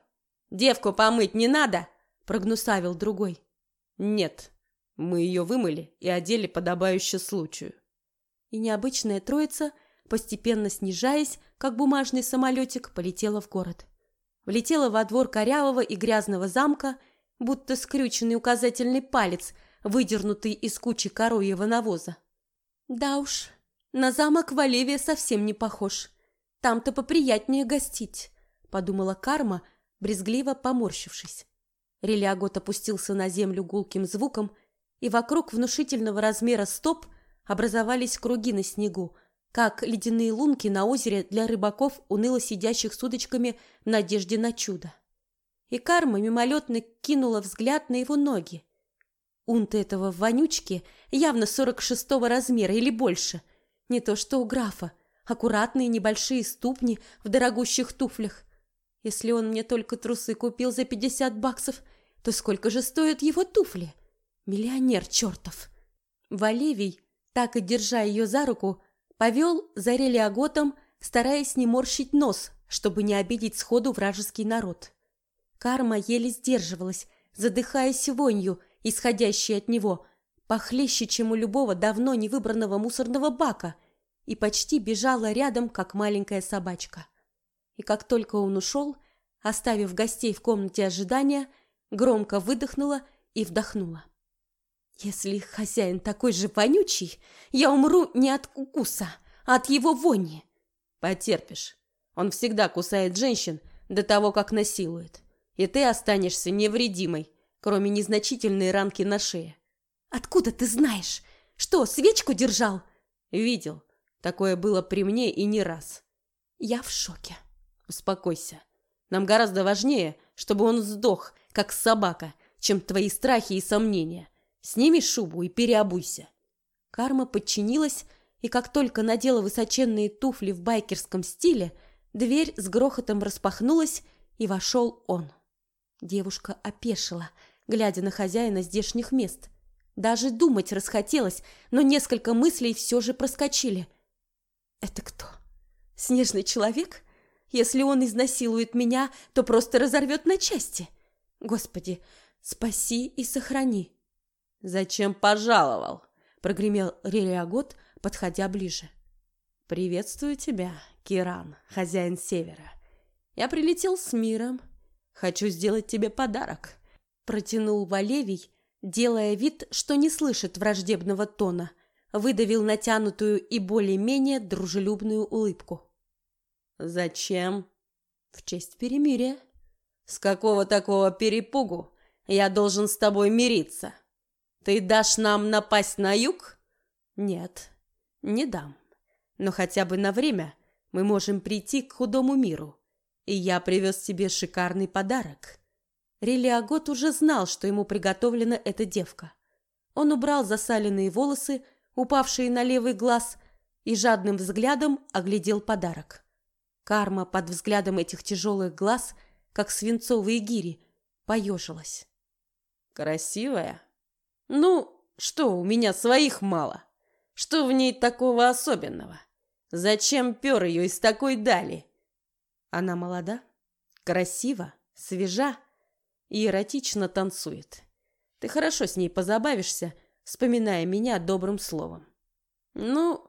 Девку помыть не надо!» – прогнусавил другой. Нет, мы ее вымыли и одели подобающе случаю. И необычная троица, постепенно снижаясь, как бумажный самолетик, полетела в город. Влетела во двор корявого и грязного замка, будто скрюченный указательный палец, выдернутый из кучи коровьего навоза. Да уж, на замок Валевия совсем не похож. Там-то поприятнее гостить, подумала Карма, брезгливо поморщившись. Релиагот опустился на землю гулким звуком, и вокруг внушительного размера стоп образовались круги на снегу, как ледяные лунки на озере для рыбаков, уныло сидящих с удочками в надежде на чудо. И Карма мимолетно кинула взгляд на его ноги. Унты этого вонючки явно сорок шестого размера или больше. Не то что у графа. Аккуратные небольшие ступни в дорогущих туфлях. Если он мне только трусы купил за пятьдесят баксов, то сколько же стоят его туфли? Миллионер чертов. Валевий, так и держа ее за руку, повел за релиаготом, стараясь не морщить нос, чтобы не обидеть сходу вражеский народ. Карма еле сдерживалась, задыхаясь вонью, исходящей от него, похлеще, чем у любого давно не выбранного мусорного бака, и почти бежала рядом, как маленькая собачка. И как только он ушел, оставив гостей в комнате ожидания, громко выдохнула и вдохнула. Если хозяин такой же вонючий, я умру не от укуса, а от его вони. Потерпишь. Он всегда кусает женщин до того, как насилует. И ты останешься невредимой, кроме незначительной ранки на шее. Откуда ты знаешь? Что, свечку держал? Видел. Такое было при мне и не раз. Я в шоке. Успокойся. Нам гораздо важнее, чтобы он сдох, как собака, чем твои страхи и сомнения. Сними шубу и переобуйся. Карма подчинилась, и как только надела высоченные туфли в байкерском стиле, дверь с грохотом распахнулась, и вошел он. Девушка опешила, глядя на хозяина здешних мест. Даже думать расхотелось, но несколько мыслей все же проскочили. «Это кто? Снежный человек? Если он изнасилует меня, то просто разорвет на части. Господи, спаси и сохрани!» «Зачем пожаловал?» — прогремел Релиагот, подходя ближе. «Приветствую тебя, Киран, хозяин Севера. Я прилетел с миром. Хочу сделать тебе подарок», — протянул Валевий, делая вид, что не слышит враждебного тона, выдавил натянутую и более-менее дружелюбную улыбку. «Зачем?» «В честь перемирия». «С какого такого перепугу я должен с тобой мириться?» Ты дашь нам напасть на юг? Нет, не дам. Но хотя бы на время мы можем прийти к худому миру. И я привез тебе шикарный подарок. Релиагот уже знал, что ему приготовлена эта девка. Он убрал засаленные волосы, упавшие на левый глаз, и жадным взглядом оглядел подарок. Карма под взглядом этих тяжелых глаз, как свинцовые гири, поежилась. «Красивая?» Ну, что, у меня своих мало. Что в ней такого особенного? Зачем пер ее из такой дали? Она молода, красива, свежа и эротично танцует. Ты хорошо с ней позабавишься, вспоминая меня добрым словом. Ну,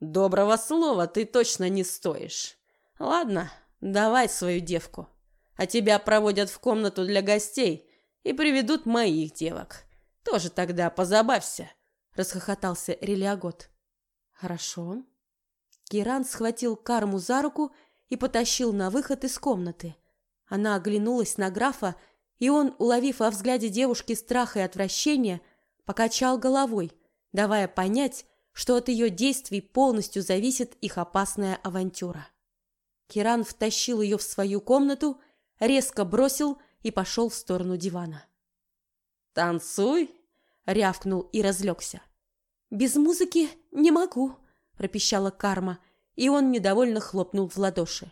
доброго слова ты точно не стоишь. Ладно, давай свою девку. А тебя проводят в комнату для гостей и приведут моих девок. Тоже тогда позабавься, расхохотался Релиагот. Хорошо. Киран схватил Карму за руку и потащил на выход из комнаты. Она оглянулась на графа, и он, уловив во взгляде девушки страх и отвращение, покачал головой, давая понять, что от ее действий полностью зависит их опасная авантюра. Киран втащил ее в свою комнату, резко бросил и пошел в сторону дивана. «Танцуй!» — рявкнул и разлегся. «Без музыки не могу», — пропищала карма, и он недовольно хлопнул в ладоши.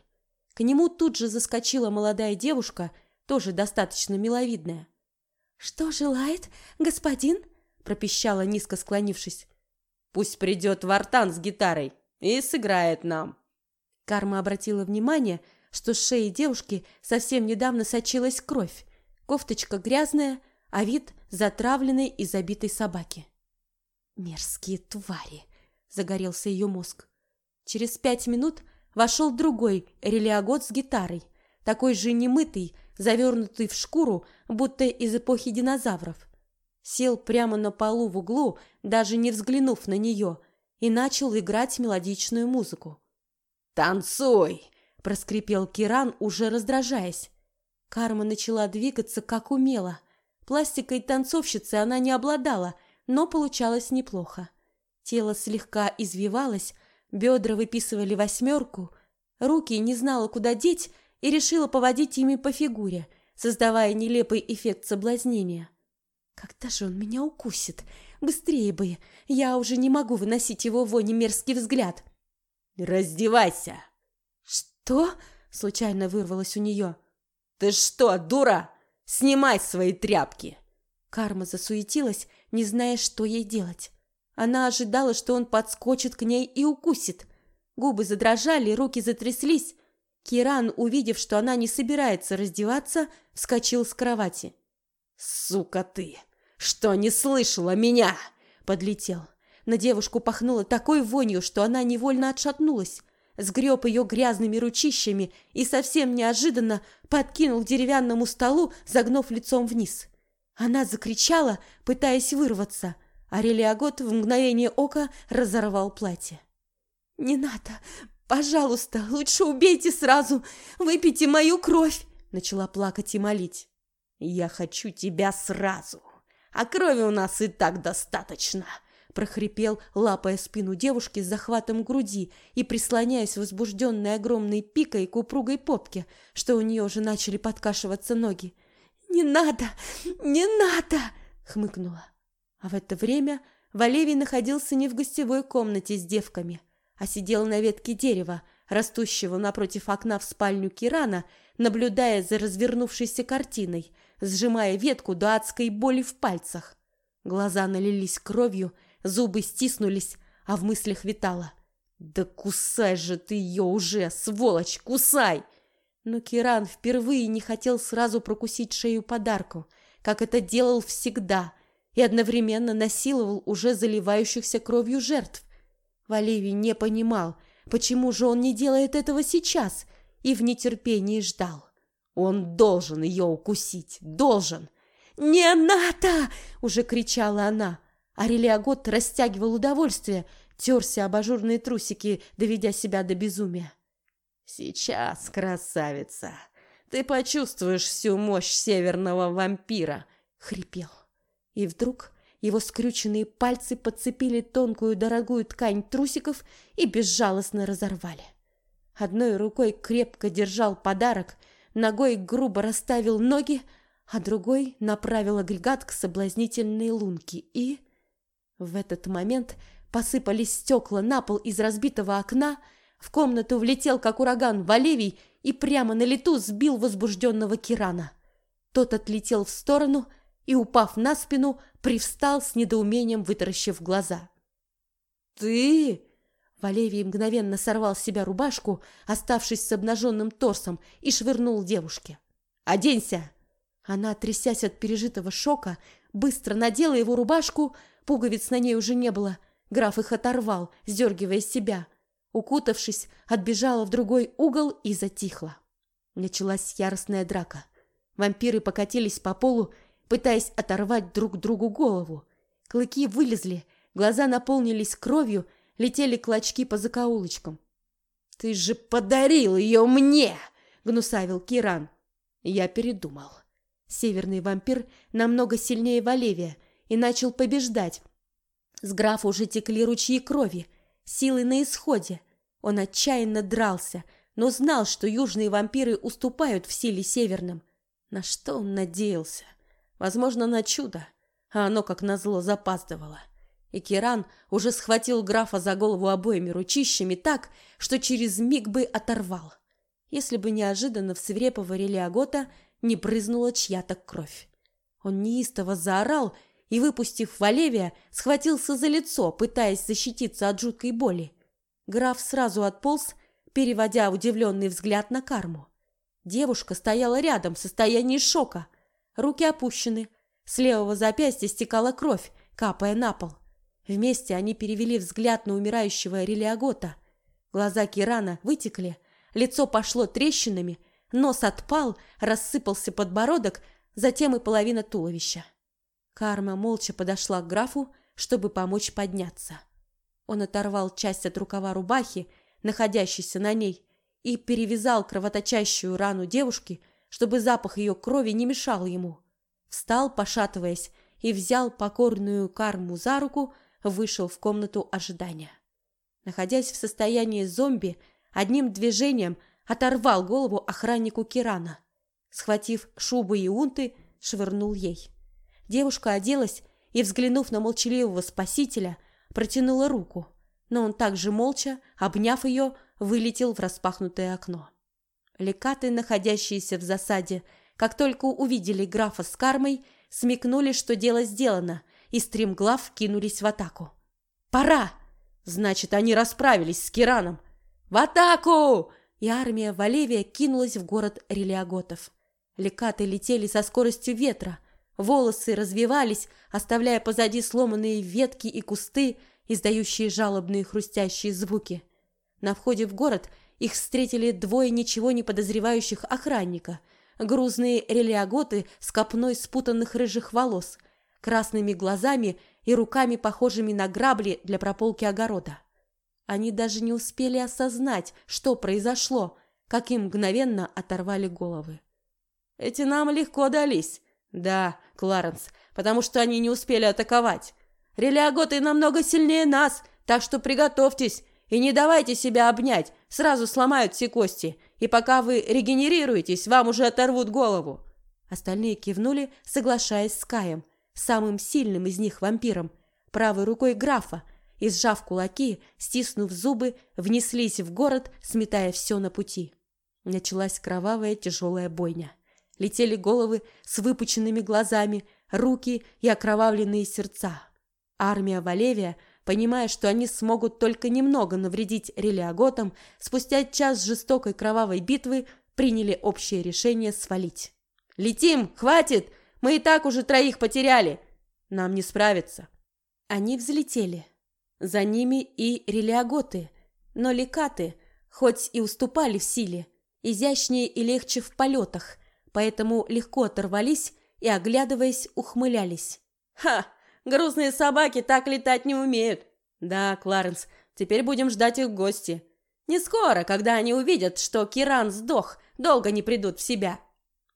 К нему тут же заскочила молодая девушка, тоже достаточно миловидная. «Что желает господин?» — пропищала, низко склонившись. «Пусть придет Вартан с гитарой и сыграет нам». Карма обратила внимание, что с шеи девушки совсем недавно сочилась кровь. Кофточка грязная — а вид затравленной и забитой собаки. «Мерзкие твари!» – загорелся ее мозг. Через пять минут вошел другой релиагот с гитарой, такой же немытый, завернутый в шкуру, будто из эпохи динозавров. Сел прямо на полу в углу, даже не взглянув на нее, и начал играть мелодичную музыку. «Танцуй!» – проскрипел Киран, уже раздражаясь. Карма начала двигаться, как умела. Пластикой танцовщицы она не обладала, но получалось неплохо. Тело слегка извивалось, бедра выписывали восьмерку, руки не знала, куда деть, и решила поводить ими по фигуре, создавая нелепый эффект соблазнения. Когда же он меня укусит? Быстрее бы! Я уже не могу выносить его вони мерзкий взгляд. «Раздевайся!» «Что?» — случайно вырвалось у нее. «Ты что, дура? Снимай свои тряпки!» Карма засуетилась, не зная, что ей делать. Она ожидала, что он подскочит к ней и укусит. Губы задрожали, руки затряслись. Киран, увидев, что она не собирается раздеваться, вскочил с кровати. «Сука ты! Что, не слышала меня?» Подлетел. На девушку пахнуло такой вонью, что она невольно отшатнулась. Сгреб ее грязными ручищами и совсем неожиданно подкинул к деревянному столу, загнув лицом вниз. Она закричала, пытаясь вырваться, а Релиагот в мгновение ока разорвал платье. «Не надо! Пожалуйста, лучше убейте сразу! Выпейте мою кровь!» Начала плакать и молить. «Я хочу тебя сразу, а крови у нас и так достаточно!» прохрипел, лапая спину девушки с захватом груди и прислоняясь возбужденной огромной пикой к упругой попке, что у нее уже начали подкашиваться ноги. «Не надо! Не надо!» — хмыкнула. А в это время Валевий находился не в гостевой комнате с девками, а сидел на ветке дерева, растущего напротив окна в спальню Кирана, наблюдая за развернувшейся картиной, сжимая ветку до адской боли в пальцах. Глаза налились кровью, зубы стиснулись, а в мыслях витало. «Да кусай же ты ее уже, сволочь, кусай!» Но Киран впервые не хотел сразу прокусить шею подарку, как это делал всегда, и одновременно насиловал уже заливающихся кровью жертв, Валивий не понимал, почему же он не делает этого сейчас, и в нетерпении ждал. Он должен ее укусить, должен. «Не надо!» — уже кричала она. Арелиагот растягивал удовольствие, терся об ажурные трусики, доведя себя до безумия. «Сейчас, красавица, ты почувствуешь всю мощь северного вампира!» — хрипел. И вдруг его скрюченные пальцы подцепили тонкую дорогую ткань трусиков и безжалостно разорвали. Одной рукой крепко держал подарок, ногой грубо расставил ноги, а другой направил агрегат к соблазнительной лунке и... В этот момент посыпались стекла на пол из разбитого окна, в комнату влетел, как ураган, Валевий и прямо на лету сбил возбужденного Кирана. Тот отлетел в сторону и, упав на спину, привстал с недоумением, вытаращив глаза. «Ты?» Валевий мгновенно сорвал с себя рубашку, оставшись с обнаженным торсом, и швырнул девушке. «Оденься!» Она, трясясь от пережитого шока, быстро надела его рубашку, пуговиц на ней уже не было. Граф их оторвал, сдергивая себя. Укутавшись, отбежала в другой угол и затихла. Началась яростная драка. Вампиры покатились по полу, пытаясь оторвать друг другу голову. Клыки вылезли, глаза наполнились кровью, летели клочки по закоулочкам. «Ты же подарил ее мне!» — гнусавил Киран. Я передумал. Северный вампир намного сильнее Валевия и начал побеждать. С графа уже текли ручьи крови, силы на исходе. Он отчаянно дрался, но знал, что южные вампиры уступают в силе северным. На что он надеялся? Возможно, на чудо, а оно, как назло, запаздывало. И Киран уже схватил графа за голову обоими ручищами так, что через миг бы оторвал, если бы неожиданно в свирепого релиагота не брызнула чья-то кровь. Он неистово заорал и, выпустив Валевия, схватился за лицо, пытаясь защититься от жуткой боли. Граф сразу отполз, переводя удивленный взгляд на карму. Девушка стояла рядом в состоянии шока, руки опущены. С левого запястья стекала кровь, капая на пол. Вместе они перевели взгляд на умирающего Релиагота. Глаза Кирана вытекли, лицо пошло трещинами, нос отпал, рассыпался подбородок, затем и половина туловища. Карма молча подошла к графу, чтобы помочь подняться. Он оторвал часть от рукава рубахи, находящийся на ней, и перевязал кровоточащую рану девушки, чтобы запах ее крови не мешал ему. Встал, пошатываясь, и взял покорную карму за руку, вышел в комнату ожидания. Находясь в состоянии зомби, одним движением оторвал голову охраннику Кирана. Схватив шубу и унты, швырнул ей. Девушка оделась и, взглянув на молчаливого спасителя, протянула руку, но он также молча, обняв ее, вылетел в распахнутое окно. Лекаты, находящиеся в засаде, как только увидели графа с кармой, смекнули, что дело сделано, и стремглав кинулись в атаку. «Пора!» Значит, они расправились с Кираном. «В атаку!» И армия Валевия кинулась в город Релиаготов. Лекаты летели со скоростью ветра. Волосы развивались, оставляя позади сломанные ветки и кусты, издающие жалобные хрустящие звуки. На входе в город их встретили двое ничего не подозревающих охранника. Грузные релиаготы с копной спутанных рыжих волос, красными глазами и руками, похожими на грабли для прополки огорода. Они даже не успели осознать, что произошло, как им мгновенно оторвали головы. «Эти нам легко дались». «Да, Кларенс, потому что они не успели атаковать. Релиаготы намного сильнее нас, так что приготовьтесь и не давайте себя обнять, сразу сломают все кости, и пока вы регенерируетесь, вам уже оторвут голову». Остальные кивнули, соглашаясь с Каем, самым сильным из них вампиром, правой рукой графа, и, сжав кулаки, стиснув зубы, внеслись в город, сметая все на пути. Началась кровавая тяжелая бойня. Летели головы с выпученными глазами, руки и окровавленные сердца. Армия Валевия, понимая, что они смогут только немного навредить релиаготам, спустя час жестокой кровавой битвы приняли общее решение свалить. «Летим! Хватит! Мы и так уже троих потеряли! Нам не справиться!» Они взлетели. За ними и релиаготы, но лекаты, хоть и уступали в силе, изящнее и легче в полетах, поэтому легко оторвались и, оглядываясь, ухмылялись. «Ха! Грустные собаки так летать не умеют!» «Да, Кларенс, теперь будем ждать их гости. Не скоро, когда они увидят, что Киран сдох, долго не придут в себя».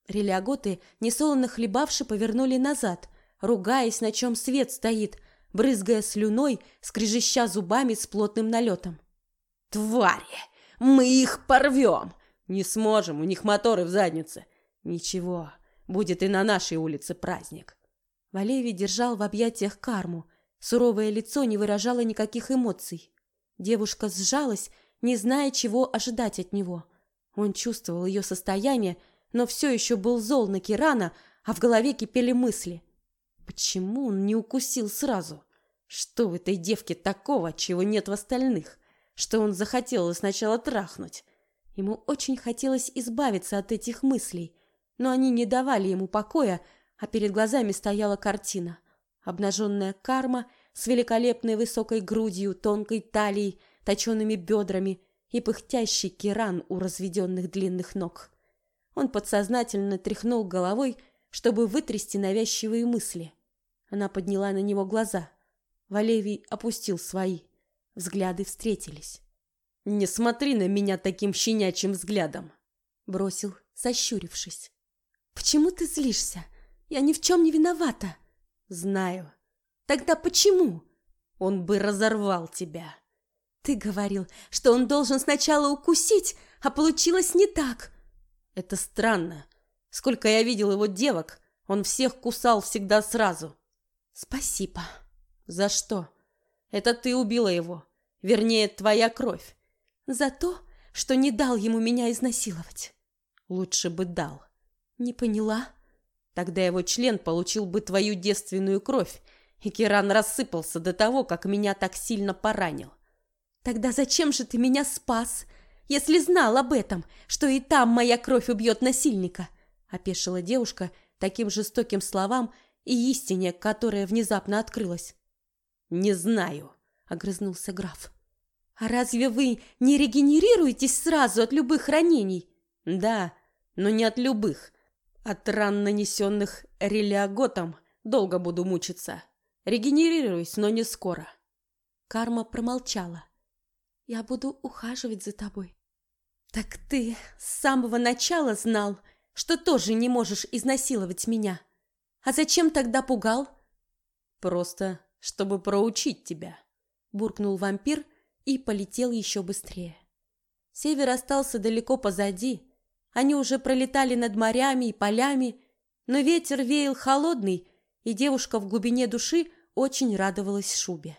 Релиаготы, несолоно хлебавши, повернули назад, ругаясь, на чем свет стоит, брызгая слюной, скрежеща зубами с плотным налетом. «Твари! Мы их порвем! Не сможем, у них моторы в заднице. Ничего, будет и на нашей улице праздник. Валевий держал в объятиях карму. Суровое лицо не выражало никаких эмоций. Девушка сжалась, не зная, чего ожидать от него. Он чувствовал ее состояние, но все еще был зол на Кирана, а в голове кипели мысли. Почему он не укусил сразу? Что в этой девке такого, чего нет в остальных? Что он захотел сначала трахнуть? Ему очень хотелось избавиться от этих мыслей, но они не давали ему покоя, а перед глазами стояла картина. Обнаженная карма с великолепной высокой грудью, тонкой талией, точеными бедрами и пыхтящий киран у разведенных длинных ног. Он подсознательно тряхнул головой, чтобы вытрясти навязчивые мысли. Она подняла на него глаза. Валевий опустил свои. Взгляды встретились. «Не смотри на меня таким щенячьим взглядом!» Бросил, сощурившись. Почему ты злишься? Я ни в чем не виновата. Знаю. Тогда почему? Он бы разорвал тебя. Ты говорил, что он должен сначала укусить, а получилось не так. Это странно. Сколько я видел его девок, он всех кусал всегда сразу. Спасибо. За что? Это ты убила его. Вернее, твоя кровь. За то, что не дал ему меня изнасиловать. Лучше бы дал. Не поняла. Тогда его член получил бы твою девственную кровь, и Киран рассыпался до того, как меня так сильно поранил. Тогда зачем же ты меня спас, если знал об этом, что и там моя кровь убьет насильника? Опешила девушка таким жестоким словам и истине, которая внезапно открылась. Не знаю, огрызнулся граф. А разве вы не регенерируетесь сразу от любых ранений? Да, но не от любых. От ран, нанесенных релиаготом, долго буду мучиться. Регенерируюсь, но не скоро. Карма промолчала. Я буду ухаживать за тобой. Так ты с самого начала знал, что тоже не можешь изнасиловать меня. А зачем тогда пугал? Просто, чтобы проучить тебя, буркнул вампир и полетел еще быстрее. Север остался далеко позади. Они уже пролетали над морями и полями, но ветер веял холодный, и девушка в глубине души очень радовалась шубе.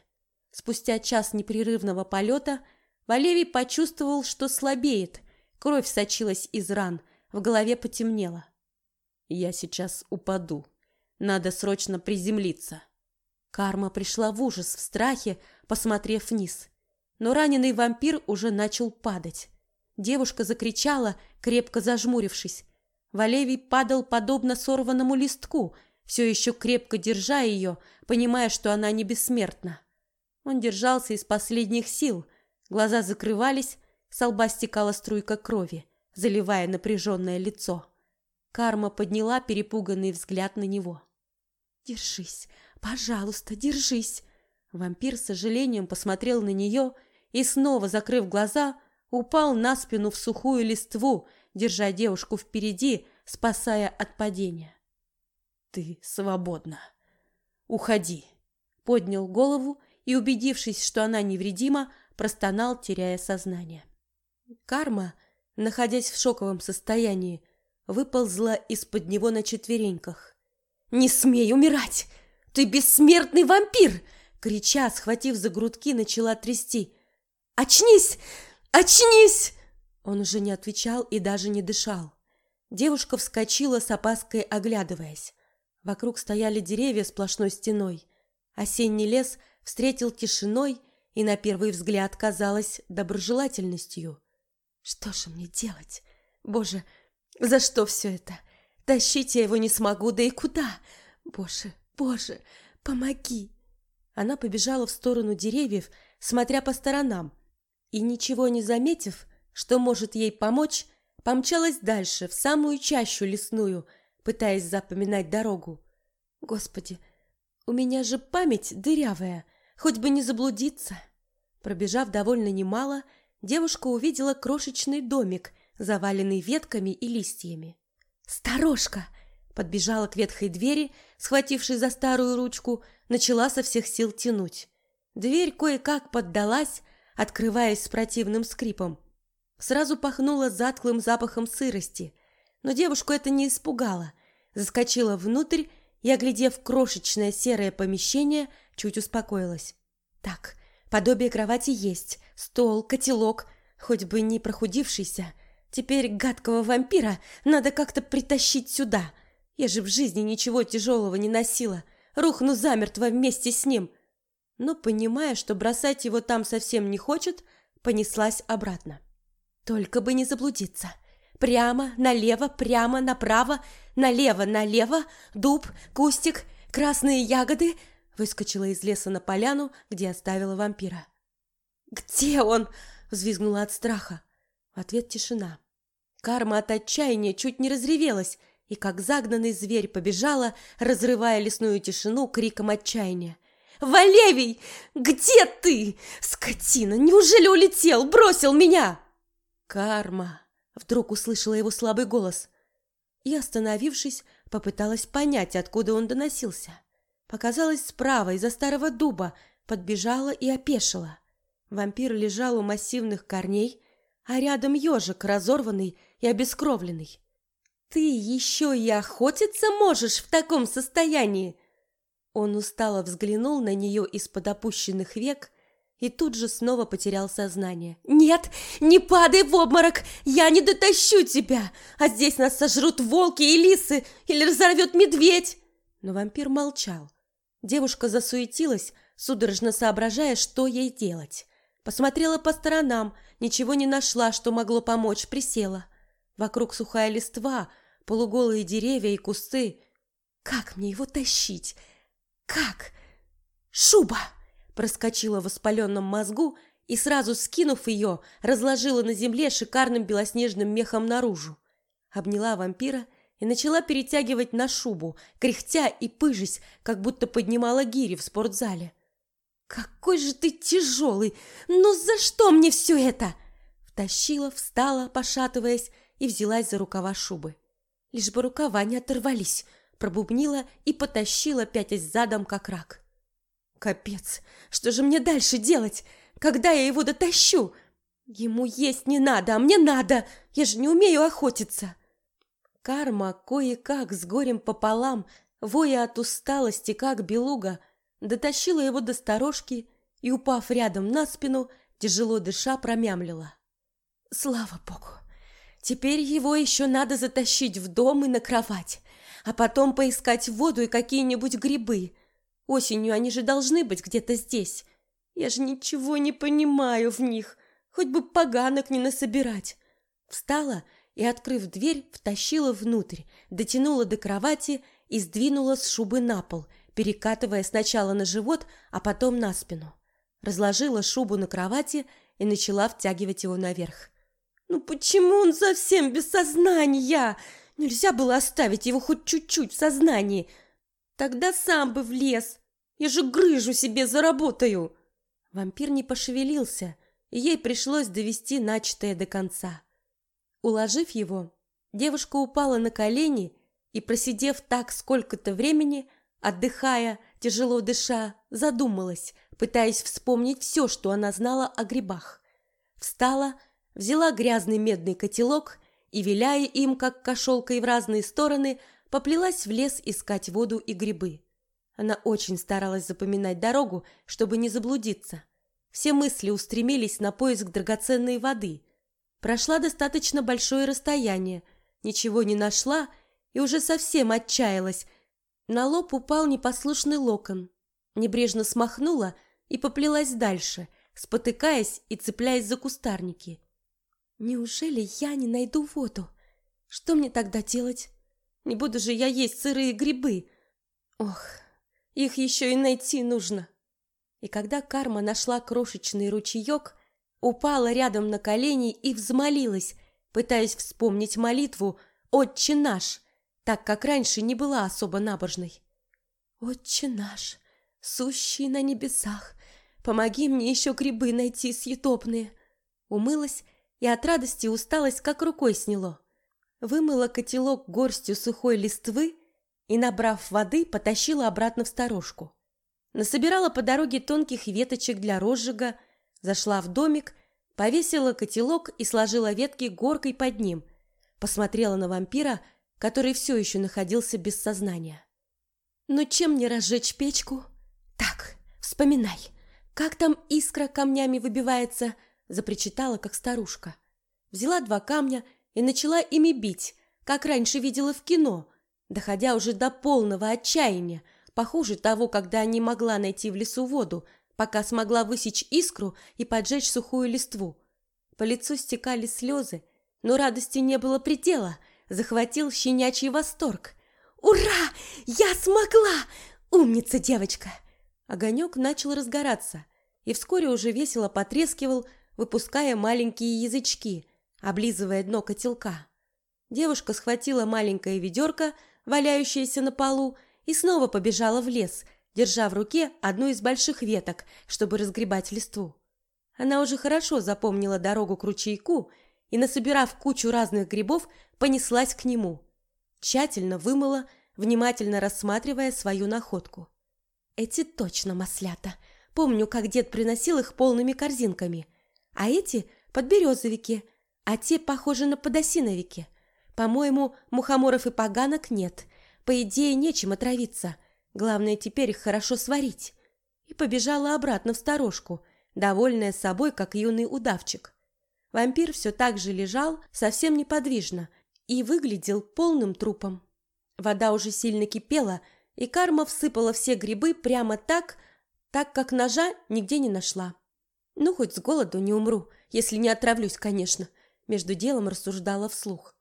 Спустя час непрерывного полета Валевий почувствовал, что слабеет, кровь сочилась из ран, в голове потемнело. «Я сейчас упаду. Надо срочно приземлиться». Карма пришла в ужас, в страхе, посмотрев вниз. Но раненый вампир уже начал падать. Девушка закричала, крепко зажмурившись. Валевий падал подобно сорванному листку, все еще крепко держа ее, понимая, что она не бессмертна. Он держался из последних сил, глаза закрывались, с лба стекала струйка крови, заливая напряженное лицо. Карма подняла перепуганный взгляд на него. «Держись, пожалуйста, держись!» Вампир с сожалением посмотрел на нее и, снова закрыв глаза, упал на спину в сухую листву, держа девушку впереди, спасая от падения. «Ты свободна. Уходи!» Поднял голову и, убедившись, что она невредима, простонал, теряя сознание. Карма, находясь в шоковом состоянии, выползла из-под него на четвереньках. «Не смей умирать! Ты бессмертный вампир!» Крича, схватив за грудки, начала трясти. «Очнись! Очнись!» Он уже не отвечал и даже не дышал. Девушка вскочила с опаской, оглядываясь. Вокруг стояли деревья сплошной стеной. Осенний лес встретил тишиной и на первый взгляд казалось доброжелательностью. Что же мне делать? Боже, за что все это? Тащить я его не смогу, да и куда? Боже, боже, помоги! Она побежала в сторону деревьев, смотря по сторонам, и, ничего не заметив, что может ей помочь, помчалась дальше, в самую чащу лесную, пытаясь запоминать дорогу. Господи, у меня же память дырявая, хоть бы не заблудиться. Пробежав довольно немало, девушка увидела крошечный домик, заваленный ветками и листьями. «Сторожка!» Подбежала к ветхой двери, схватившись за старую ручку, начала со всех сил тянуть. Дверь кое-как поддалась, открываясь с противным скрипом. Сразу пахнуло затхлым запахом сырости, но девушку это не испугало. Заскочила внутрь и, оглядев крошечное серое помещение, чуть успокоилась. Так, подобие кровати есть, стол, котелок, хоть бы не прохудившийся. Теперь гадкого вампира надо как-то притащить сюда. Я же в жизни ничего тяжелого не носила. Рухну замертво вместе с ним но, понимая, что бросать его там совсем не хочет, понеслась обратно. Только бы не заблудиться. Прямо, налево, прямо, направо, налево, налево, дуб, кустик, красные ягоды. Выскочила из леса на поляну, где оставила вампира. «Где он?» — взвизгнула от страха. В ответ тишина. Карма от отчаяния чуть не разревелась и, как загнанный зверь, побежала, разрывая лесную тишину криком отчаяния. Валевий, где ты? Скотина, неужели улетел, бросил меня? Карма, вдруг услышала его слабый голос. И, остановившись, попыталась понять, откуда он доносился. Показалось справа, из-за старого дуба, подбежала и опешила. Вампир лежал у массивных корней, а рядом ежик, разорванный и обескровленный. «Ты еще и охотиться можешь в таком состоянии!» Он устало взглянул на нее из-под опущенных век и тут же снова потерял сознание. «Нет, не падай в обморок! Я не дотащу тебя! А здесь нас сожрут волки и лисы или разорвет медведь!» Но вампир молчал. Девушка засуетилась, судорожно соображая, что ей делать. Посмотрела по сторонам, ничего не нашла, что могло помочь, присела. Вокруг сухая листва, полуголые деревья и кусты. «Как мне его тащить? «Как? Шуба!» Проскочила в воспаленном мозгу и, сразу скинув ее, разложила на земле шикарным белоснежным мехом наружу. Обняла вампира и начала перетягивать на шубу, кряхтя и пыжись, как будто поднимала гири в спортзале. «Какой же ты тяжелый! Ну за что мне все это?» Втащила, встала, пошатываясь, и взялась за рукава шубы. Лишь бы рукава не оторвались, пробубнила и потащила, пятясь задом, как рак. «Капец! Что же мне дальше делать? Когда я его дотащу? Ему есть не надо, а мне надо! Я же не умею охотиться!» Карма кое-как с горем пополам, воя от усталости, как белуга, дотащила его до сторожки и, упав рядом на спину, тяжело дыша, промямлила. «Слава Богу! Теперь его еще надо затащить в дом и на кровать, а потом поискать воду и какие-нибудь грибы. Осенью они же должны быть где-то здесь. Я же ничего не понимаю в них, хоть бы поганок не насобирать». Встала и, открыв дверь, втащила внутрь, дотянула до кровати и сдвинула с шубы на пол – перекатывая сначала на живот, а потом на спину. Разложила шубу на кровати и начала втягивать его наверх. «Ну почему он совсем без сознания? Нельзя было оставить его хоть чуть-чуть в сознании. Тогда сам бы влез. Я же грыжу себе заработаю!» Вампир не пошевелился, и ей пришлось довести начатое до конца. Уложив его, девушка упала на колени и, просидев так сколько-то времени, Отдыхая, тяжело дыша, задумалась, пытаясь вспомнить все, что она знала о грибах. Встала, взяла грязный медный котелок и, виляя им, как кошелкой в разные стороны, поплелась в лес искать воду и грибы. Она очень старалась запоминать дорогу, чтобы не заблудиться. Все мысли устремились на поиск драгоценной воды. Прошла достаточно большое расстояние, ничего не нашла и уже совсем отчаялась, на лоб упал непослушный локон. Небрежно смахнула и поплелась дальше, спотыкаясь и цепляясь за кустарники. Неужели я не найду воду? Что мне тогда делать? Не буду же я есть сырые грибы. Ох, их еще и найти нужно. И когда карма нашла крошечный ручеек, упала рядом на колени и взмолилась, пытаясь вспомнить молитву «Отче наш», так как раньше не была особо набожной. «Отче наш, сущий на небесах, помоги мне еще грибы найти съедобные!» Умылась и от радости усталость как рукой сняло. Вымыла котелок горстью сухой листвы и, набрав воды, потащила обратно в сторожку. Насобирала по дороге тонких веточек для розжига, зашла в домик, повесила котелок и сложила ветки горкой под ним. Посмотрела на вампира – который все еще находился без сознания. «Но чем мне разжечь печку?» «Так, вспоминай, как там искра камнями выбивается?» Запричитала, как старушка. Взяла два камня и начала ими бить, как раньше видела в кино, доходя уже до полного отчаяния, похуже того, когда не могла найти в лесу воду, пока смогла высечь искру и поджечь сухую листву. По лицу стекали слезы, но радости не было предела — захватил щенячий восторг. «Ура! Я смогла! Умница девочка!» Огонек начал разгораться и вскоре уже весело потрескивал, выпуская маленькие язычки, облизывая дно котелка. Девушка схватила маленькое ведерко, валяющееся на полу, и снова побежала в лес, держа в руке одну из больших веток, чтобы разгребать листву. Она уже хорошо запомнила дорогу к ручейку и, насобирав кучу разных грибов, понеслась к нему. Тщательно вымыла, внимательно рассматривая свою находку. Эти точно маслята. Помню, как дед приносил их полными корзинками. А эти – подберезовики, а те похожи на подосиновики. По-моему, мухоморов и поганок нет. По идее, нечем отравиться. Главное теперь их хорошо сварить. И побежала обратно в сторожку, довольная собой, как юный удавчик. Вампир все так же лежал, совсем неподвижно, и выглядел полным трупом. Вода уже сильно кипела, и карма всыпала все грибы прямо так, так как ножа нигде не нашла. Ну, хоть с голоду не умру, если не отравлюсь, конечно, между делом рассуждала вслух.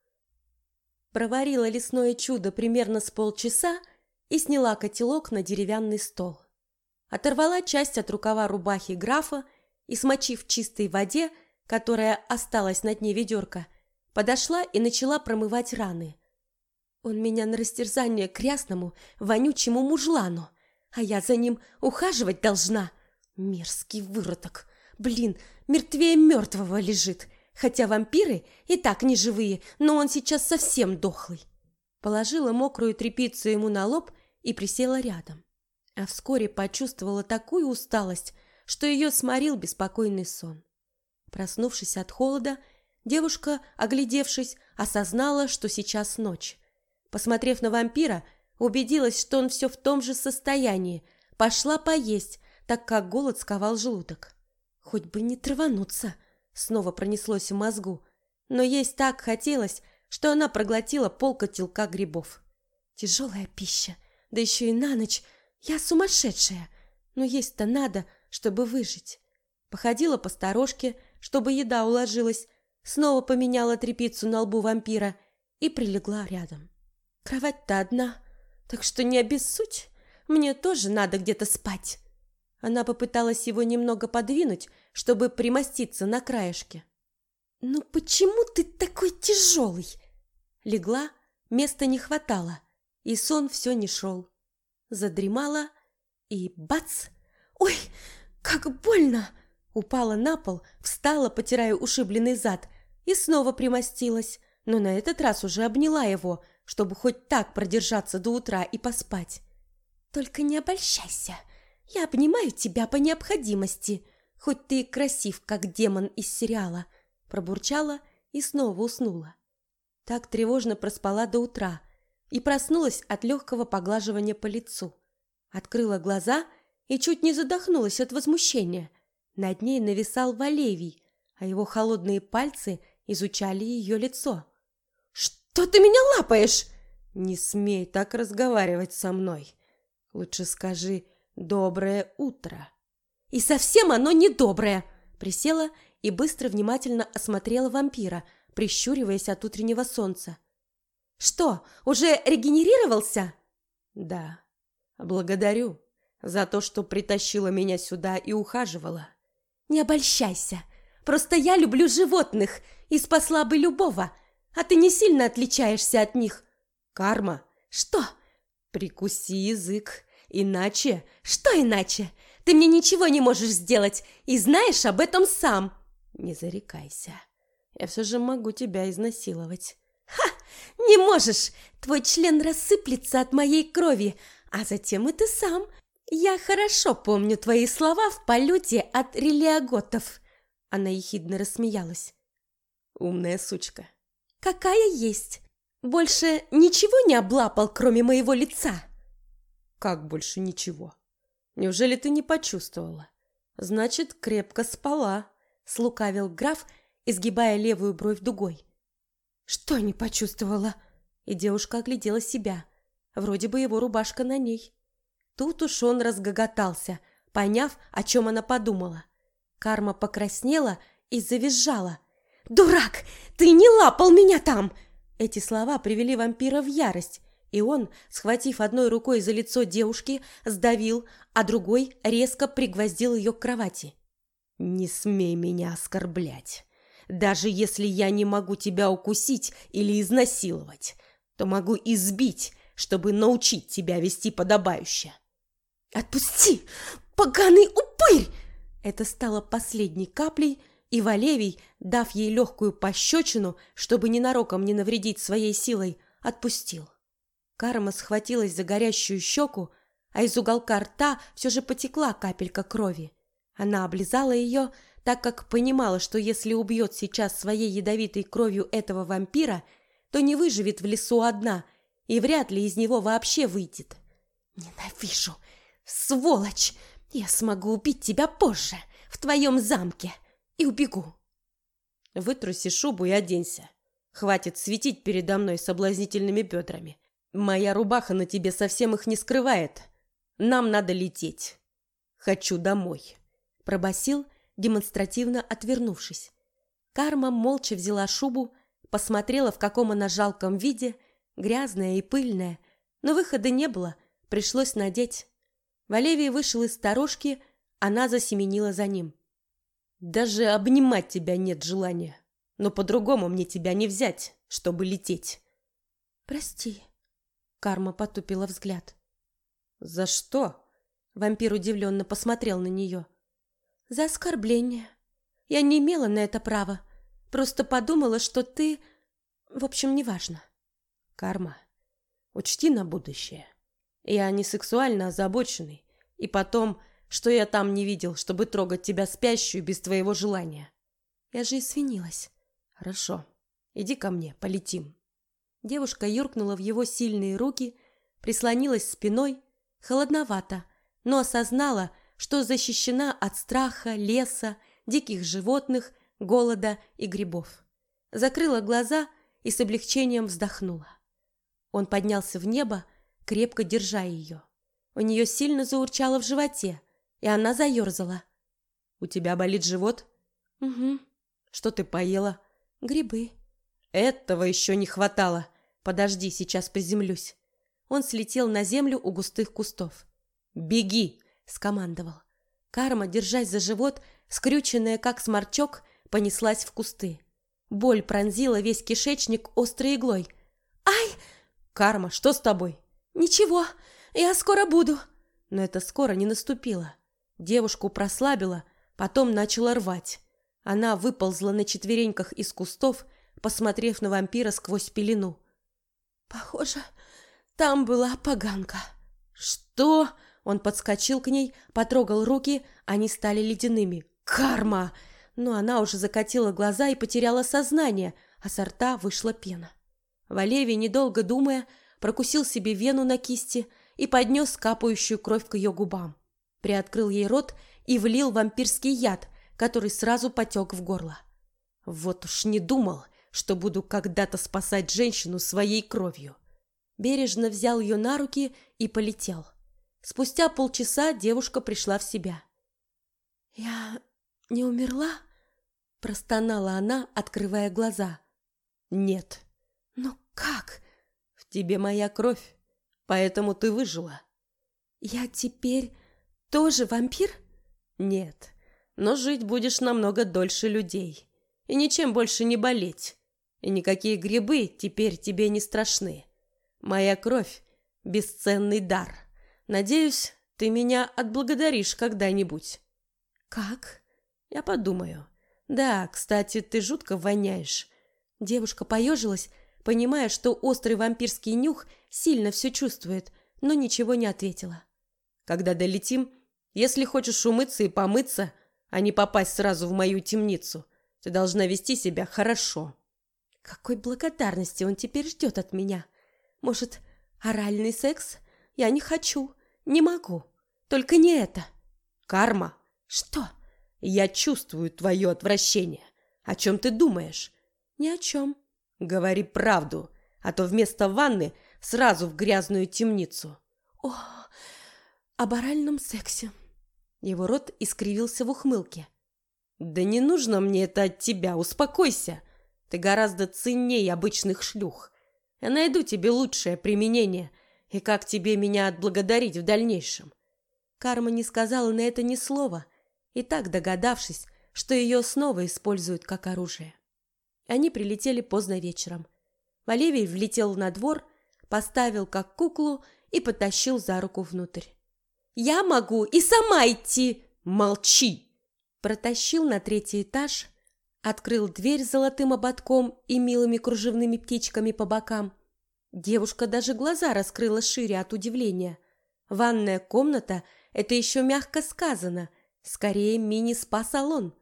Проварила лесное чудо примерно с полчаса и сняла котелок на деревянный стол. Оторвала часть от рукава рубахи графа и, смочив в чистой воде, которая осталась на дне ведерка, подошла и начала промывать раны. Он меня на растерзание к рясному, вонючему мужлану, а я за ним ухаживать должна. Мерзкий выродок. Блин, мертвее мертвого лежит. Хотя вампиры и так не живые, но он сейчас совсем дохлый. Положила мокрую тряпицу ему на лоб и присела рядом. А вскоре почувствовала такую усталость, что ее сморил беспокойный сон. Проснувшись от холода, девушка, оглядевшись, осознала, что сейчас ночь. Посмотрев на вампира, убедилась, что он все в том же состоянии, пошла поесть, так как голод сковал желудок. Хоть бы не травануться, снова пронеслось в мозгу, но есть так хотелось, что она проглотила полкотелка грибов. Тяжелая пища, да еще и на ночь. Я сумасшедшая, но есть-то надо, чтобы выжить. Походила по сторожке, чтобы еда уложилась, снова поменяла трепицу на лбу вампира и прилегла рядом. Кровать-то одна, так что не обессудь, мне тоже надо где-то спать. Она попыталась его немного подвинуть, чтобы примоститься на краешке. «Ну почему ты такой тяжелый?» Легла, места не хватало, и сон все не шел. Задремала, и бац! Ой, как больно! Упала на пол, встала, потирая ушибленный зад, и снова примостилась, но на этот раз уже обняла его, чтобы хоть так продержаться до утра и поспать. «Только не обольщайся!» Я обнимаю тебя по необходимости, хоть ты и красив, как демон из сериала, пробурчала и снова уснула. Так тревожно проспала до утра и проснулась от легкого поглаживания по лицу. Открыла глаза и чуть не задохнулась от возмущения. Над ней нависал Валевий, а его холодные пальцы изучали ее лицо. «Что ты меня лапаешь?» «Не смей так разговаривать со мной. Лучше скажи, «Доброе утро!» «И совсем оно не доброе!» Присела и быстро внимательно осмотрела вампира, прищуриваясь от утреннего солнца. «Что, уже регенерировался?» «Да. Благодарю за то, что притащила меня сюда и ухаживала». «Не обольщайся. Просто я люблю животных и спасла бы любого, а ты не сильно отличаешься от них». «Карма». «Что?» «Прикуси язык. Иначе... Что иначе? Ты мне ничего не можешь сделать и знаешь об этом сам. Не зарекайся. Я все же могу тебя изнасиловать. Ха! Не можешь! Твой член рассыплется от моей крови, а затем и ты сам. Я хорошо помню твои слова в полете от релиаготов. Она ехидно рассмеялась. Умная сучка. Какая есть. Больше ничего не облапал, кроме моего лица. Как больше ничего? Неужели ты не почувствовала? Значит, крепко спала, слукавил граф, изгибая левую бровь дугой. Что не почувствовала? И девушка оглядела себя. Вроде бы его рубашка на ней. Тут уж он разгоготался, поняв, о чем она подумала. Карма покраснела и завизжала. «Дурак! Ты не лапал меня там!» Эти слова привели вампира в ярость, и он, схватив одной рукой за лицо девушки, сдавил, а другой резко пригвоздил ее к кровати. «Не смей меня оскорблять. Даже если я не могу тебя укусить или изнасиловать, то могу избить, чтобы научить тебя вести подобающе». «Отпусти, поганый упырь!» Это стало последней каплей, и Валевий, дав ей легкую пощечину, чтобы ненароком не навредить своей силой, отпустил. Карма схватилась за горящую щеку, а из уголка рта все же потекла капелька крови. Она облизала ее, так как понимала, что если убьет сейчас своей ядовитой кровью этого вампира, то не выживет в лесу одна и вряд ли из него вообще выйдет. «Ненавижу! Сволочь! Я смогу убить тебя позже, в твоем замке, и убегу!» «Вытруси шубу и оденься. Хватит светить передо мной соблазнительными бедрами. Моя рубаха на тебе совсем их не скрывает. Нам надо лететь. Хочу домой. Пробасил, демонстративно отвернувшись. Карма молча взяла шубу, посмотрела, в каком она жалком виде, грязная и пыльная, но выхода не было, пришлось надеть. Валевий вышел из сторожки, она засеменила за ним. Даже обнимать тебя нет желания, но по-другому мне тебя не взять, чтобы лететь. Прости, Карма потупила взгляд. «За что?» Вампир удивленно посмотрел на нее. За оскорбление. Я не имела на это права. Просто подумала, что ты... В общем, неважно. Карма, учти на будущее. Я не сексуально озабоченный. И потом, что я там не видел, чтобы трогать тебя спящую без твоего желания. Я же извинилась. Хорошо. Иди ко мне, полетим. Девушка юркнула в его сильные руки, прислонилась спиной, холодновато, но осознала, что защищена от страха, леса, диких животных, голода и грибов. Закрыла глаза и с облегчением вздохнула. Он поднялся в небо, крепко держа ее. У нее сильно заурчало в животе, и она заерзала. «У тебя болит живот?» «Угу». «Что ты поела?» «Грибы». «Этого еще не хватало. Подожди, сейчас приземлюсь». Он слетел на землю у густых кустов. «Беги!» — скомандовал. Карма, держась за живот, скрюченная как сморчок, понеслась в кусты. Боль пронзила весь кишечник острой иглой. «Ай!» «Карма, что с тобой?» «Ничего, я скоро буду». Но это скоро не наступило. Девушку прослабило, потом начала рвать. Она выползла на четвереньках из кустов, посмотрев на вампира сквозь пелену. «Похоже, там была поганка». «Что?» Он подскочил к ней, потрогал руки, они стали ледяными. «Карма!» Но она уже закатила глаза и потеряла сознание, а со рта вышла пена. Валевий, недолго думая, прокусил себе вену на кисти и поднес капающую кровь к ее губам. Приоткрыл ей рот и влил вампирский яд, который сразу потек в горло. Вот уж не думал, что буду когда-то спасать женщину своей кровью. Бережно взял ее на руки и полетел. Спустя полчаса девушка пришла в себя. «Я не умерла?» – простонала она, открывая глаза. «Нет». «Но как?» «В тебе моя кровь, поэтому ты выжила». «Я теперь тоже вампир?» «Нет, но жить будешь намного дольше людей и ничем больше не болеть. И никакие грибы теперь тебе не страшны. Моя кровь – бесценный дар». Надеюсь, ты меня отблагодаришь когда-нибудь. Как? Я подумаю. Да, кстати, ты жутко воняешь. Девушка поежилась, понимая, что острый вампирский нюх сильно все чувствует, но ничего не ответила. Когда долетим, если хочешь умыться и помыться, а не попасть сразу в мою темницу, ты должна вести себя хорошо. Какой благодарности он теперь ждет от меня? Может, оральный секс? Я не хочу. Не могу. Только не это. Карма. Что? Я чувствую твое отвращение. О чем ты думаешь? Ни о чем. Говори правду, а то вместо ванны сразу в грязную темницу. О, об оральном сексе. Его рот искривился в ухмылке. Да не нужно мне это от тебя, успокойся. Ты гораздо ценнее обычных шлюх. Я найду тебе лучшее применение — и как тебе меня отблагодарить в дальнейшем? Карма не сказала на это ни слова, и так догадавшись, что ее снова используют как оружие. Они прилетели поздно вечером. Валевий влетел на двор, поставил как куклу и потащил за руку внутрь. «Я могу и сама идти!» «Молчи!» Протащил на третий этаж, открыл дверь с золотым ободком и милыми кружевными птичками по бокам, Девушка даже глаза раскрыла шире от удивления. Ванная комната – это еще мягко сказано. Скорее, мини-спа-салон.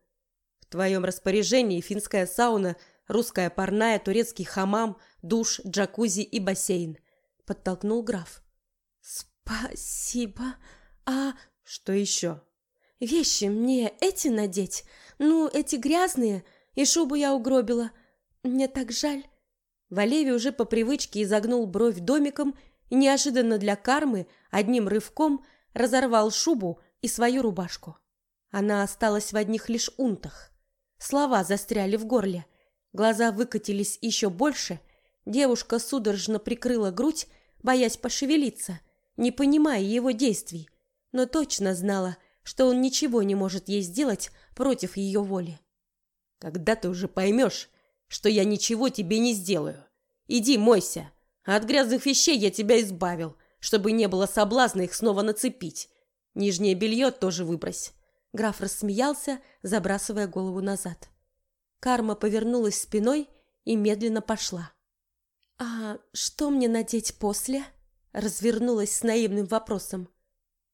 В твоем распоряжении финская сауна, русская парная, турецкий хамам, душ, джакузи и бассейн. Подтолкнул граф. Спасибо. А что еще? Вещи мне эти надеть? Ну, эти грязные. И шубу я угробила. Мне так жаль. Валевий уже по привычке изогнул бровь домиком и неожиданно для кармы одним рывком разорвал шубу и свою рубашку. Она осталась в одних лишь унтах. Слова застряли в горле, глаза выкатились еще больше, девушка судорожно прикрыла грудь, боясь пошевелиться, не понимая его действий, но точно знала, что он ничего не может ей сделать против ее воли. «Когда ты уже поймешь, что я ничего тебе не сделаю. Иди мойся, от грязных вещей я тебя избавил, чтобы не было соблазна их снова нацепить. Нижнее белье тоже выбрось. Граф рассмеялся, забрасывая голову назад. Карма повернулась спиной и медленно пошла. «А что мне надеть после?» Развернулась с наивным вопросом.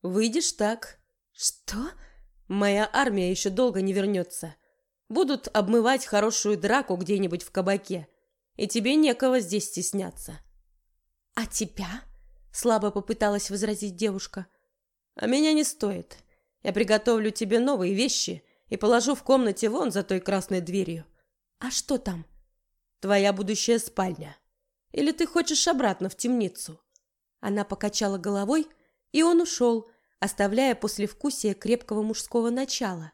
«Выйдешь так». «Что?» «Моя армия еще долго не вернется. Будут обмывать хорошую драку где-нибудь в кабаке, и тебе некого здесь стесняться». «А тебя?» Слабо попыталась возразить девушка. «А меня не стоит. Я приготовлю тебе новые вещи и положу в комнате вон за той красной дверью». «А что там?» «Твоя будущая спальня. Или ты хочешь обратно в темницу?» Она покачала головой, и он ушел, оставляя послевкусие крепкого мужского начала.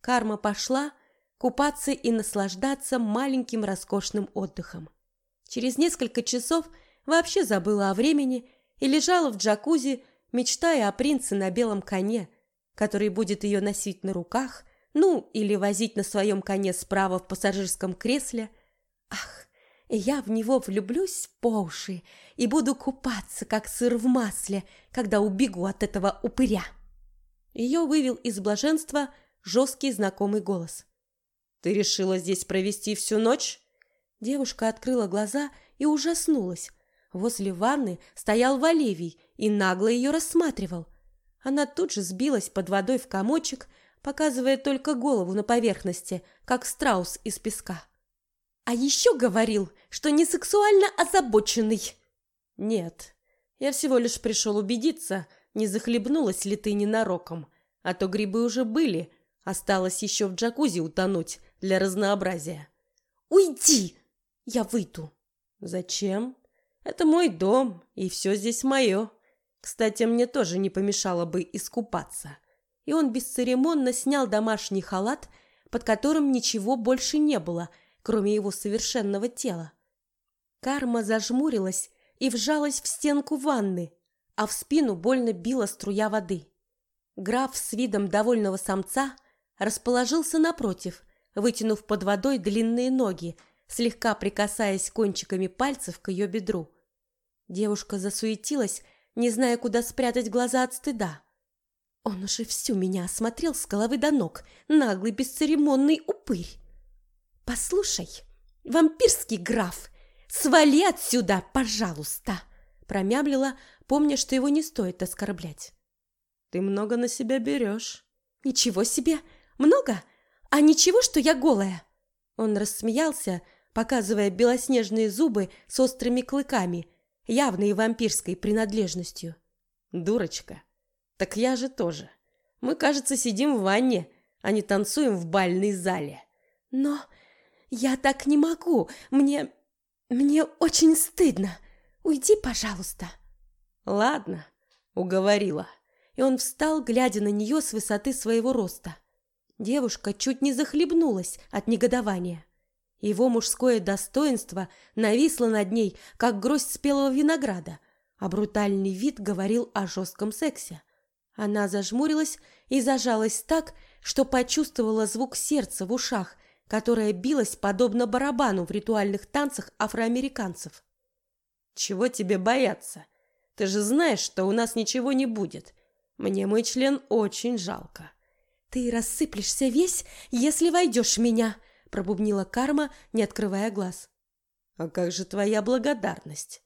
Карма пошла купаться и наслаждаться маленьким роскошным отдыхом. Через несколько часов вообще забыла о времени и лежала в джакузи, мечтая о принце на белом коне, который будет ее носить на руках, ну, или возить на своем коне справа в пассажирском кресле. Ах, я в него влюблюсь по уши и буду купаться, как сыр в масле, когда убегу от этого упыря. Ее вывел из блаженства жесткий знакомый голос. «Ты решила здесь провести всю ночь?» Девушка открыла глаза и ужаснулась. Возле ванны стоял Валевий и нагло ее рассматривал. Она тут же сбилась под водой в комочек, показывая только голову на поверхности, как страус из песка. А еще говорил, что не сексуально озабоченный. Нет, я всего лишь пришел убедиться, не захлебнулась ли ты ненароком, а то грибы уже были, осталось еще в джакузи утонуть для разнообразия. Уйди! Я выйду. Зачем? Это мой дом, и все здесь мое. Кстати, мне тоже не помешало бы искупаться. И он бесцеремонно снял домашний халат, под которым ничего больше не было, кроме его совершенного тела. Карма зажмурилась и вжалась в стенку ванны, а в спину больно била струя воды. Граф с видом довольного самца расположился напротив, вытянув под водой длинные ноги, слегка прикасаясь кончиками пальцев к ее бедру. Девушка засуетилась, не зная, куда спрятать глаза от стыда. Он уже всю меня осмотрел с головы до ног, наглый бесцеремонный упырь. «Послушай, вампирский граф, свали отсюда, пожалуйста!» промямлила, помня, что его не стоит оскорблять. «Ты много на себя берешь». «Ничего себе! Много? А ничего, что я голая?» Он рассмеялся, показывая белоснежные зубы с острыми клыками – явной вампирской принадлежностью. Дурочка. Так я же тоже. Мы, кажется, сидим в ванне, а не танцуем в бальной зале. Но я так не могу. Мне... мне очень стыдно. Уйди, пожалуйста. Ладно, уговорила. И он встал, глядя на нее с высоты своего роста. Девушка чуть не захлебнулась от негодования. Его мужское достоинство нависло над ней, как гроздь спелого винограда, а брутальный вид говорил о жестком сексе. Она зажмурилась и зажалась так, что почувствовала звук сердца в ушах, которое билось подобно барабану в ритуальных танцах афроамериканцев. «Чего тебе бояться? Ты же знаешь, что у нас ничего не будет. Мне мой член очень жалко». «Ты рассыплешься весь, если войдешь в меня», пробубнила Карма, не открывая глаз. А как же твоя благодарность?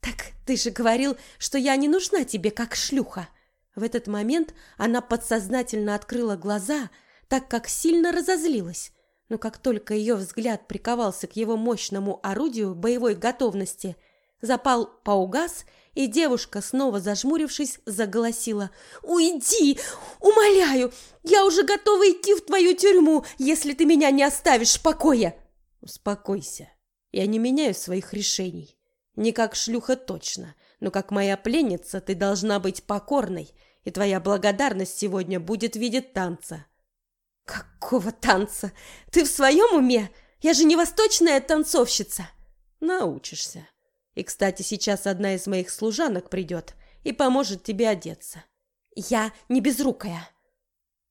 Так ты же говорил, что я не нужна тебе как шлюха. В этот момент она подсознательно открыла глаза, так как сильно разозлилась. Но как только ее взгляд приковался к его мощному орудию боевой готовности, запал поугас, и девушка, снова зажмурившись, заголосила. «Уйди! Умоляю! Я уже готова идти в твою тюрьму, если ты меня не оставишь в покое!» «Успокойся. Я не меняю своих решений. Не как шлюха точно, но как моя пленница ты должна быть покорной, и твоя благодарность сегодня будет в виде танца». «Какого танца? Ты в своем уме? Я же не восточная танцовщица!» «Научишься». И, кстати, сейчас одна из моих служанок придет и поможет тебе одеться. Я не безрукая.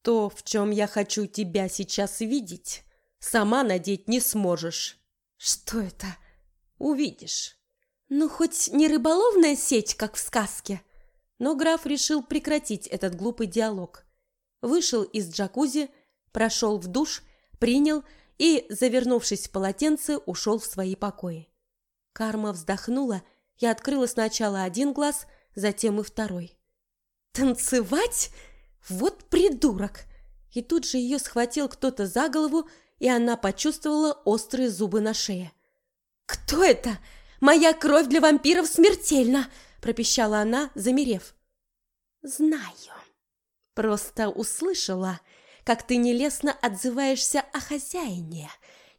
То, в чем я хочу тебя сейчас видеть, сама надеть не сможешь. Что это? Увидишь. Ну, хоть не рыболовная сеть, как в сказке. Но граф решил прекратить этот глупый диалог. Вышел из джакузи, прошел в душ, принял и, завернувшись в полотенце, ушел в свои покои. Карма вздохнула и открыла сначала один глаз, затем и второй. «Танцевать? Вот придурок!» И тут же ее схватил кто-то за голову, и она почувствовала острые зубы на шее. «Кто это? Моя кровь для вампиров смертельна!» – пропищала она, замерев. «Знаю. Просто услышала, как ты нелестно отзываешься о хозяине,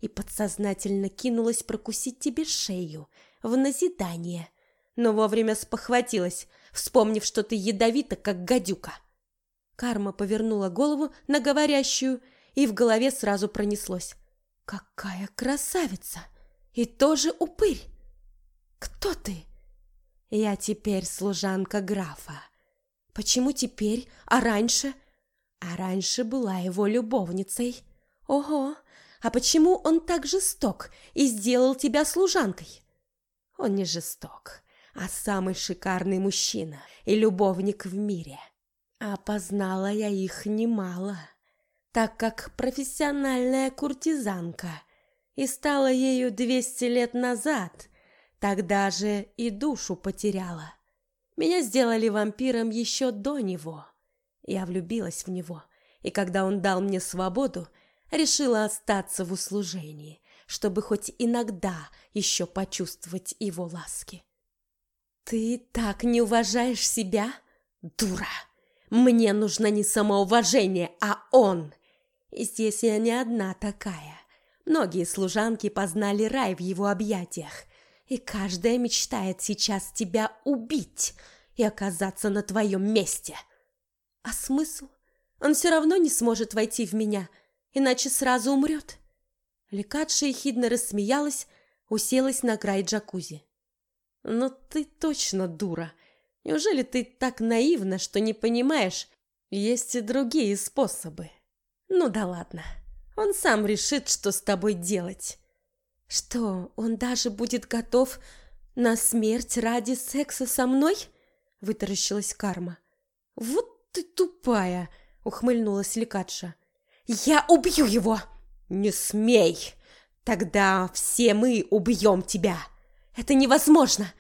и подсознательно кинулась прокусить тебе шею в назидание, но вовремя спохватилась, вспомнив, что ты ядовита, как гадюка». Карма повернула голову на говорящую, и в голове сразу пронеслось. «Какая красавица! И тоже упырь! Кто ты?» «Я теперь служанка графа. Почему теперь, а раньше?» «А раньше была его любовницей. Ого! А почему он так жесток и сделал тебя служанкой?» «Он не жесток, а самый шикарный мужчина и любовник в мире. Опознала я их немало, так как профессиональная куртизанка и стала ею двести лет назад, тогда же и душу потеряла. Меня сделали вампиром еще до него. Я влюбилась в него, и когда он дал мне свободу, решила остаться в услужении, чтобы хоть иногда еще почувствовать его ласки. «Ты так не уважаешь себя, дура!» Мне нужно не самоуважение, а он. И здесь я не одна такая. Многие служанки познали рай в его объятиях, и каждая мечтает сейчас тебя убить и оказаться на твоем месте. А смысл? Он все равно не сможет войти в меня, иначе сразу умрет. Лекадша ехидно рассмеялась, уселась на край джакузи. «Но ты точно дура!» Неужели ты так наивна, что не понимаешь, есть и другие способы? Ну да ладно. Он сам решит, что с тобой делать. Что, он даже будет готов на смерть ради секса со мной? Вытаращилась Карма. Вот ты тупая, ухмыльнулась Лекатша. Я убью его! Не смей! Тогда все мы убьем тебя! Это невозможно!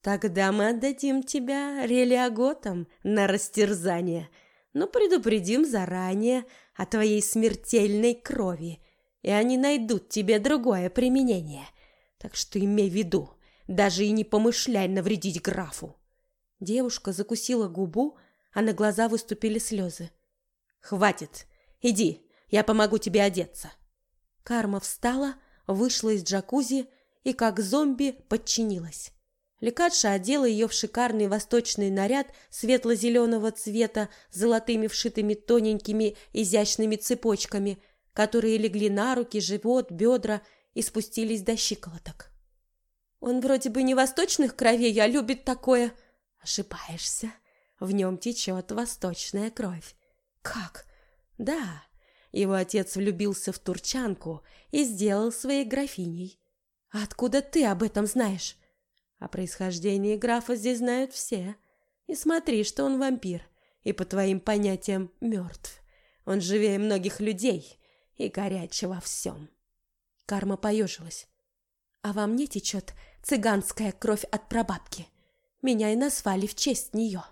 Тогда мы отдадим тебя релиаготам на растерзание, но предупредим заранее о твоей смертельной крови, и они найдут тебе другое применение. Так что имей в виду, даже и не помышляй навредить графу. Девушка закусила губу, а на глаза выступили слезы. «Хватит! Иди, я помогу тебе одеться!» Карма встала, вышла из джакузи и, как зомби, подчинилась. Лекадша одела ее в шикарный восточный наряд светло-зеленого цвета с золотыми вшитыми тоненькими изящными цепочками, которые легли на руки, живот, бедра и спустились до щиколоток. «Он вроде бы не восточных кровей, а любит такое...» «Ошибаешься. В нем течет восточная кровь». «Как?» «Да, его отец влюбился в турчанку и сделал своей графиней». «А откуда ты об этом знаешь?» О происхождении графа здесь знают все. И смотри, что он вампир, и по твоим понятиям мертв. Он живее многих людей и горячий во всем. Карма поежилась. А во мне течет цыганская кровь от прабабки. Меня и назвали в честь нее.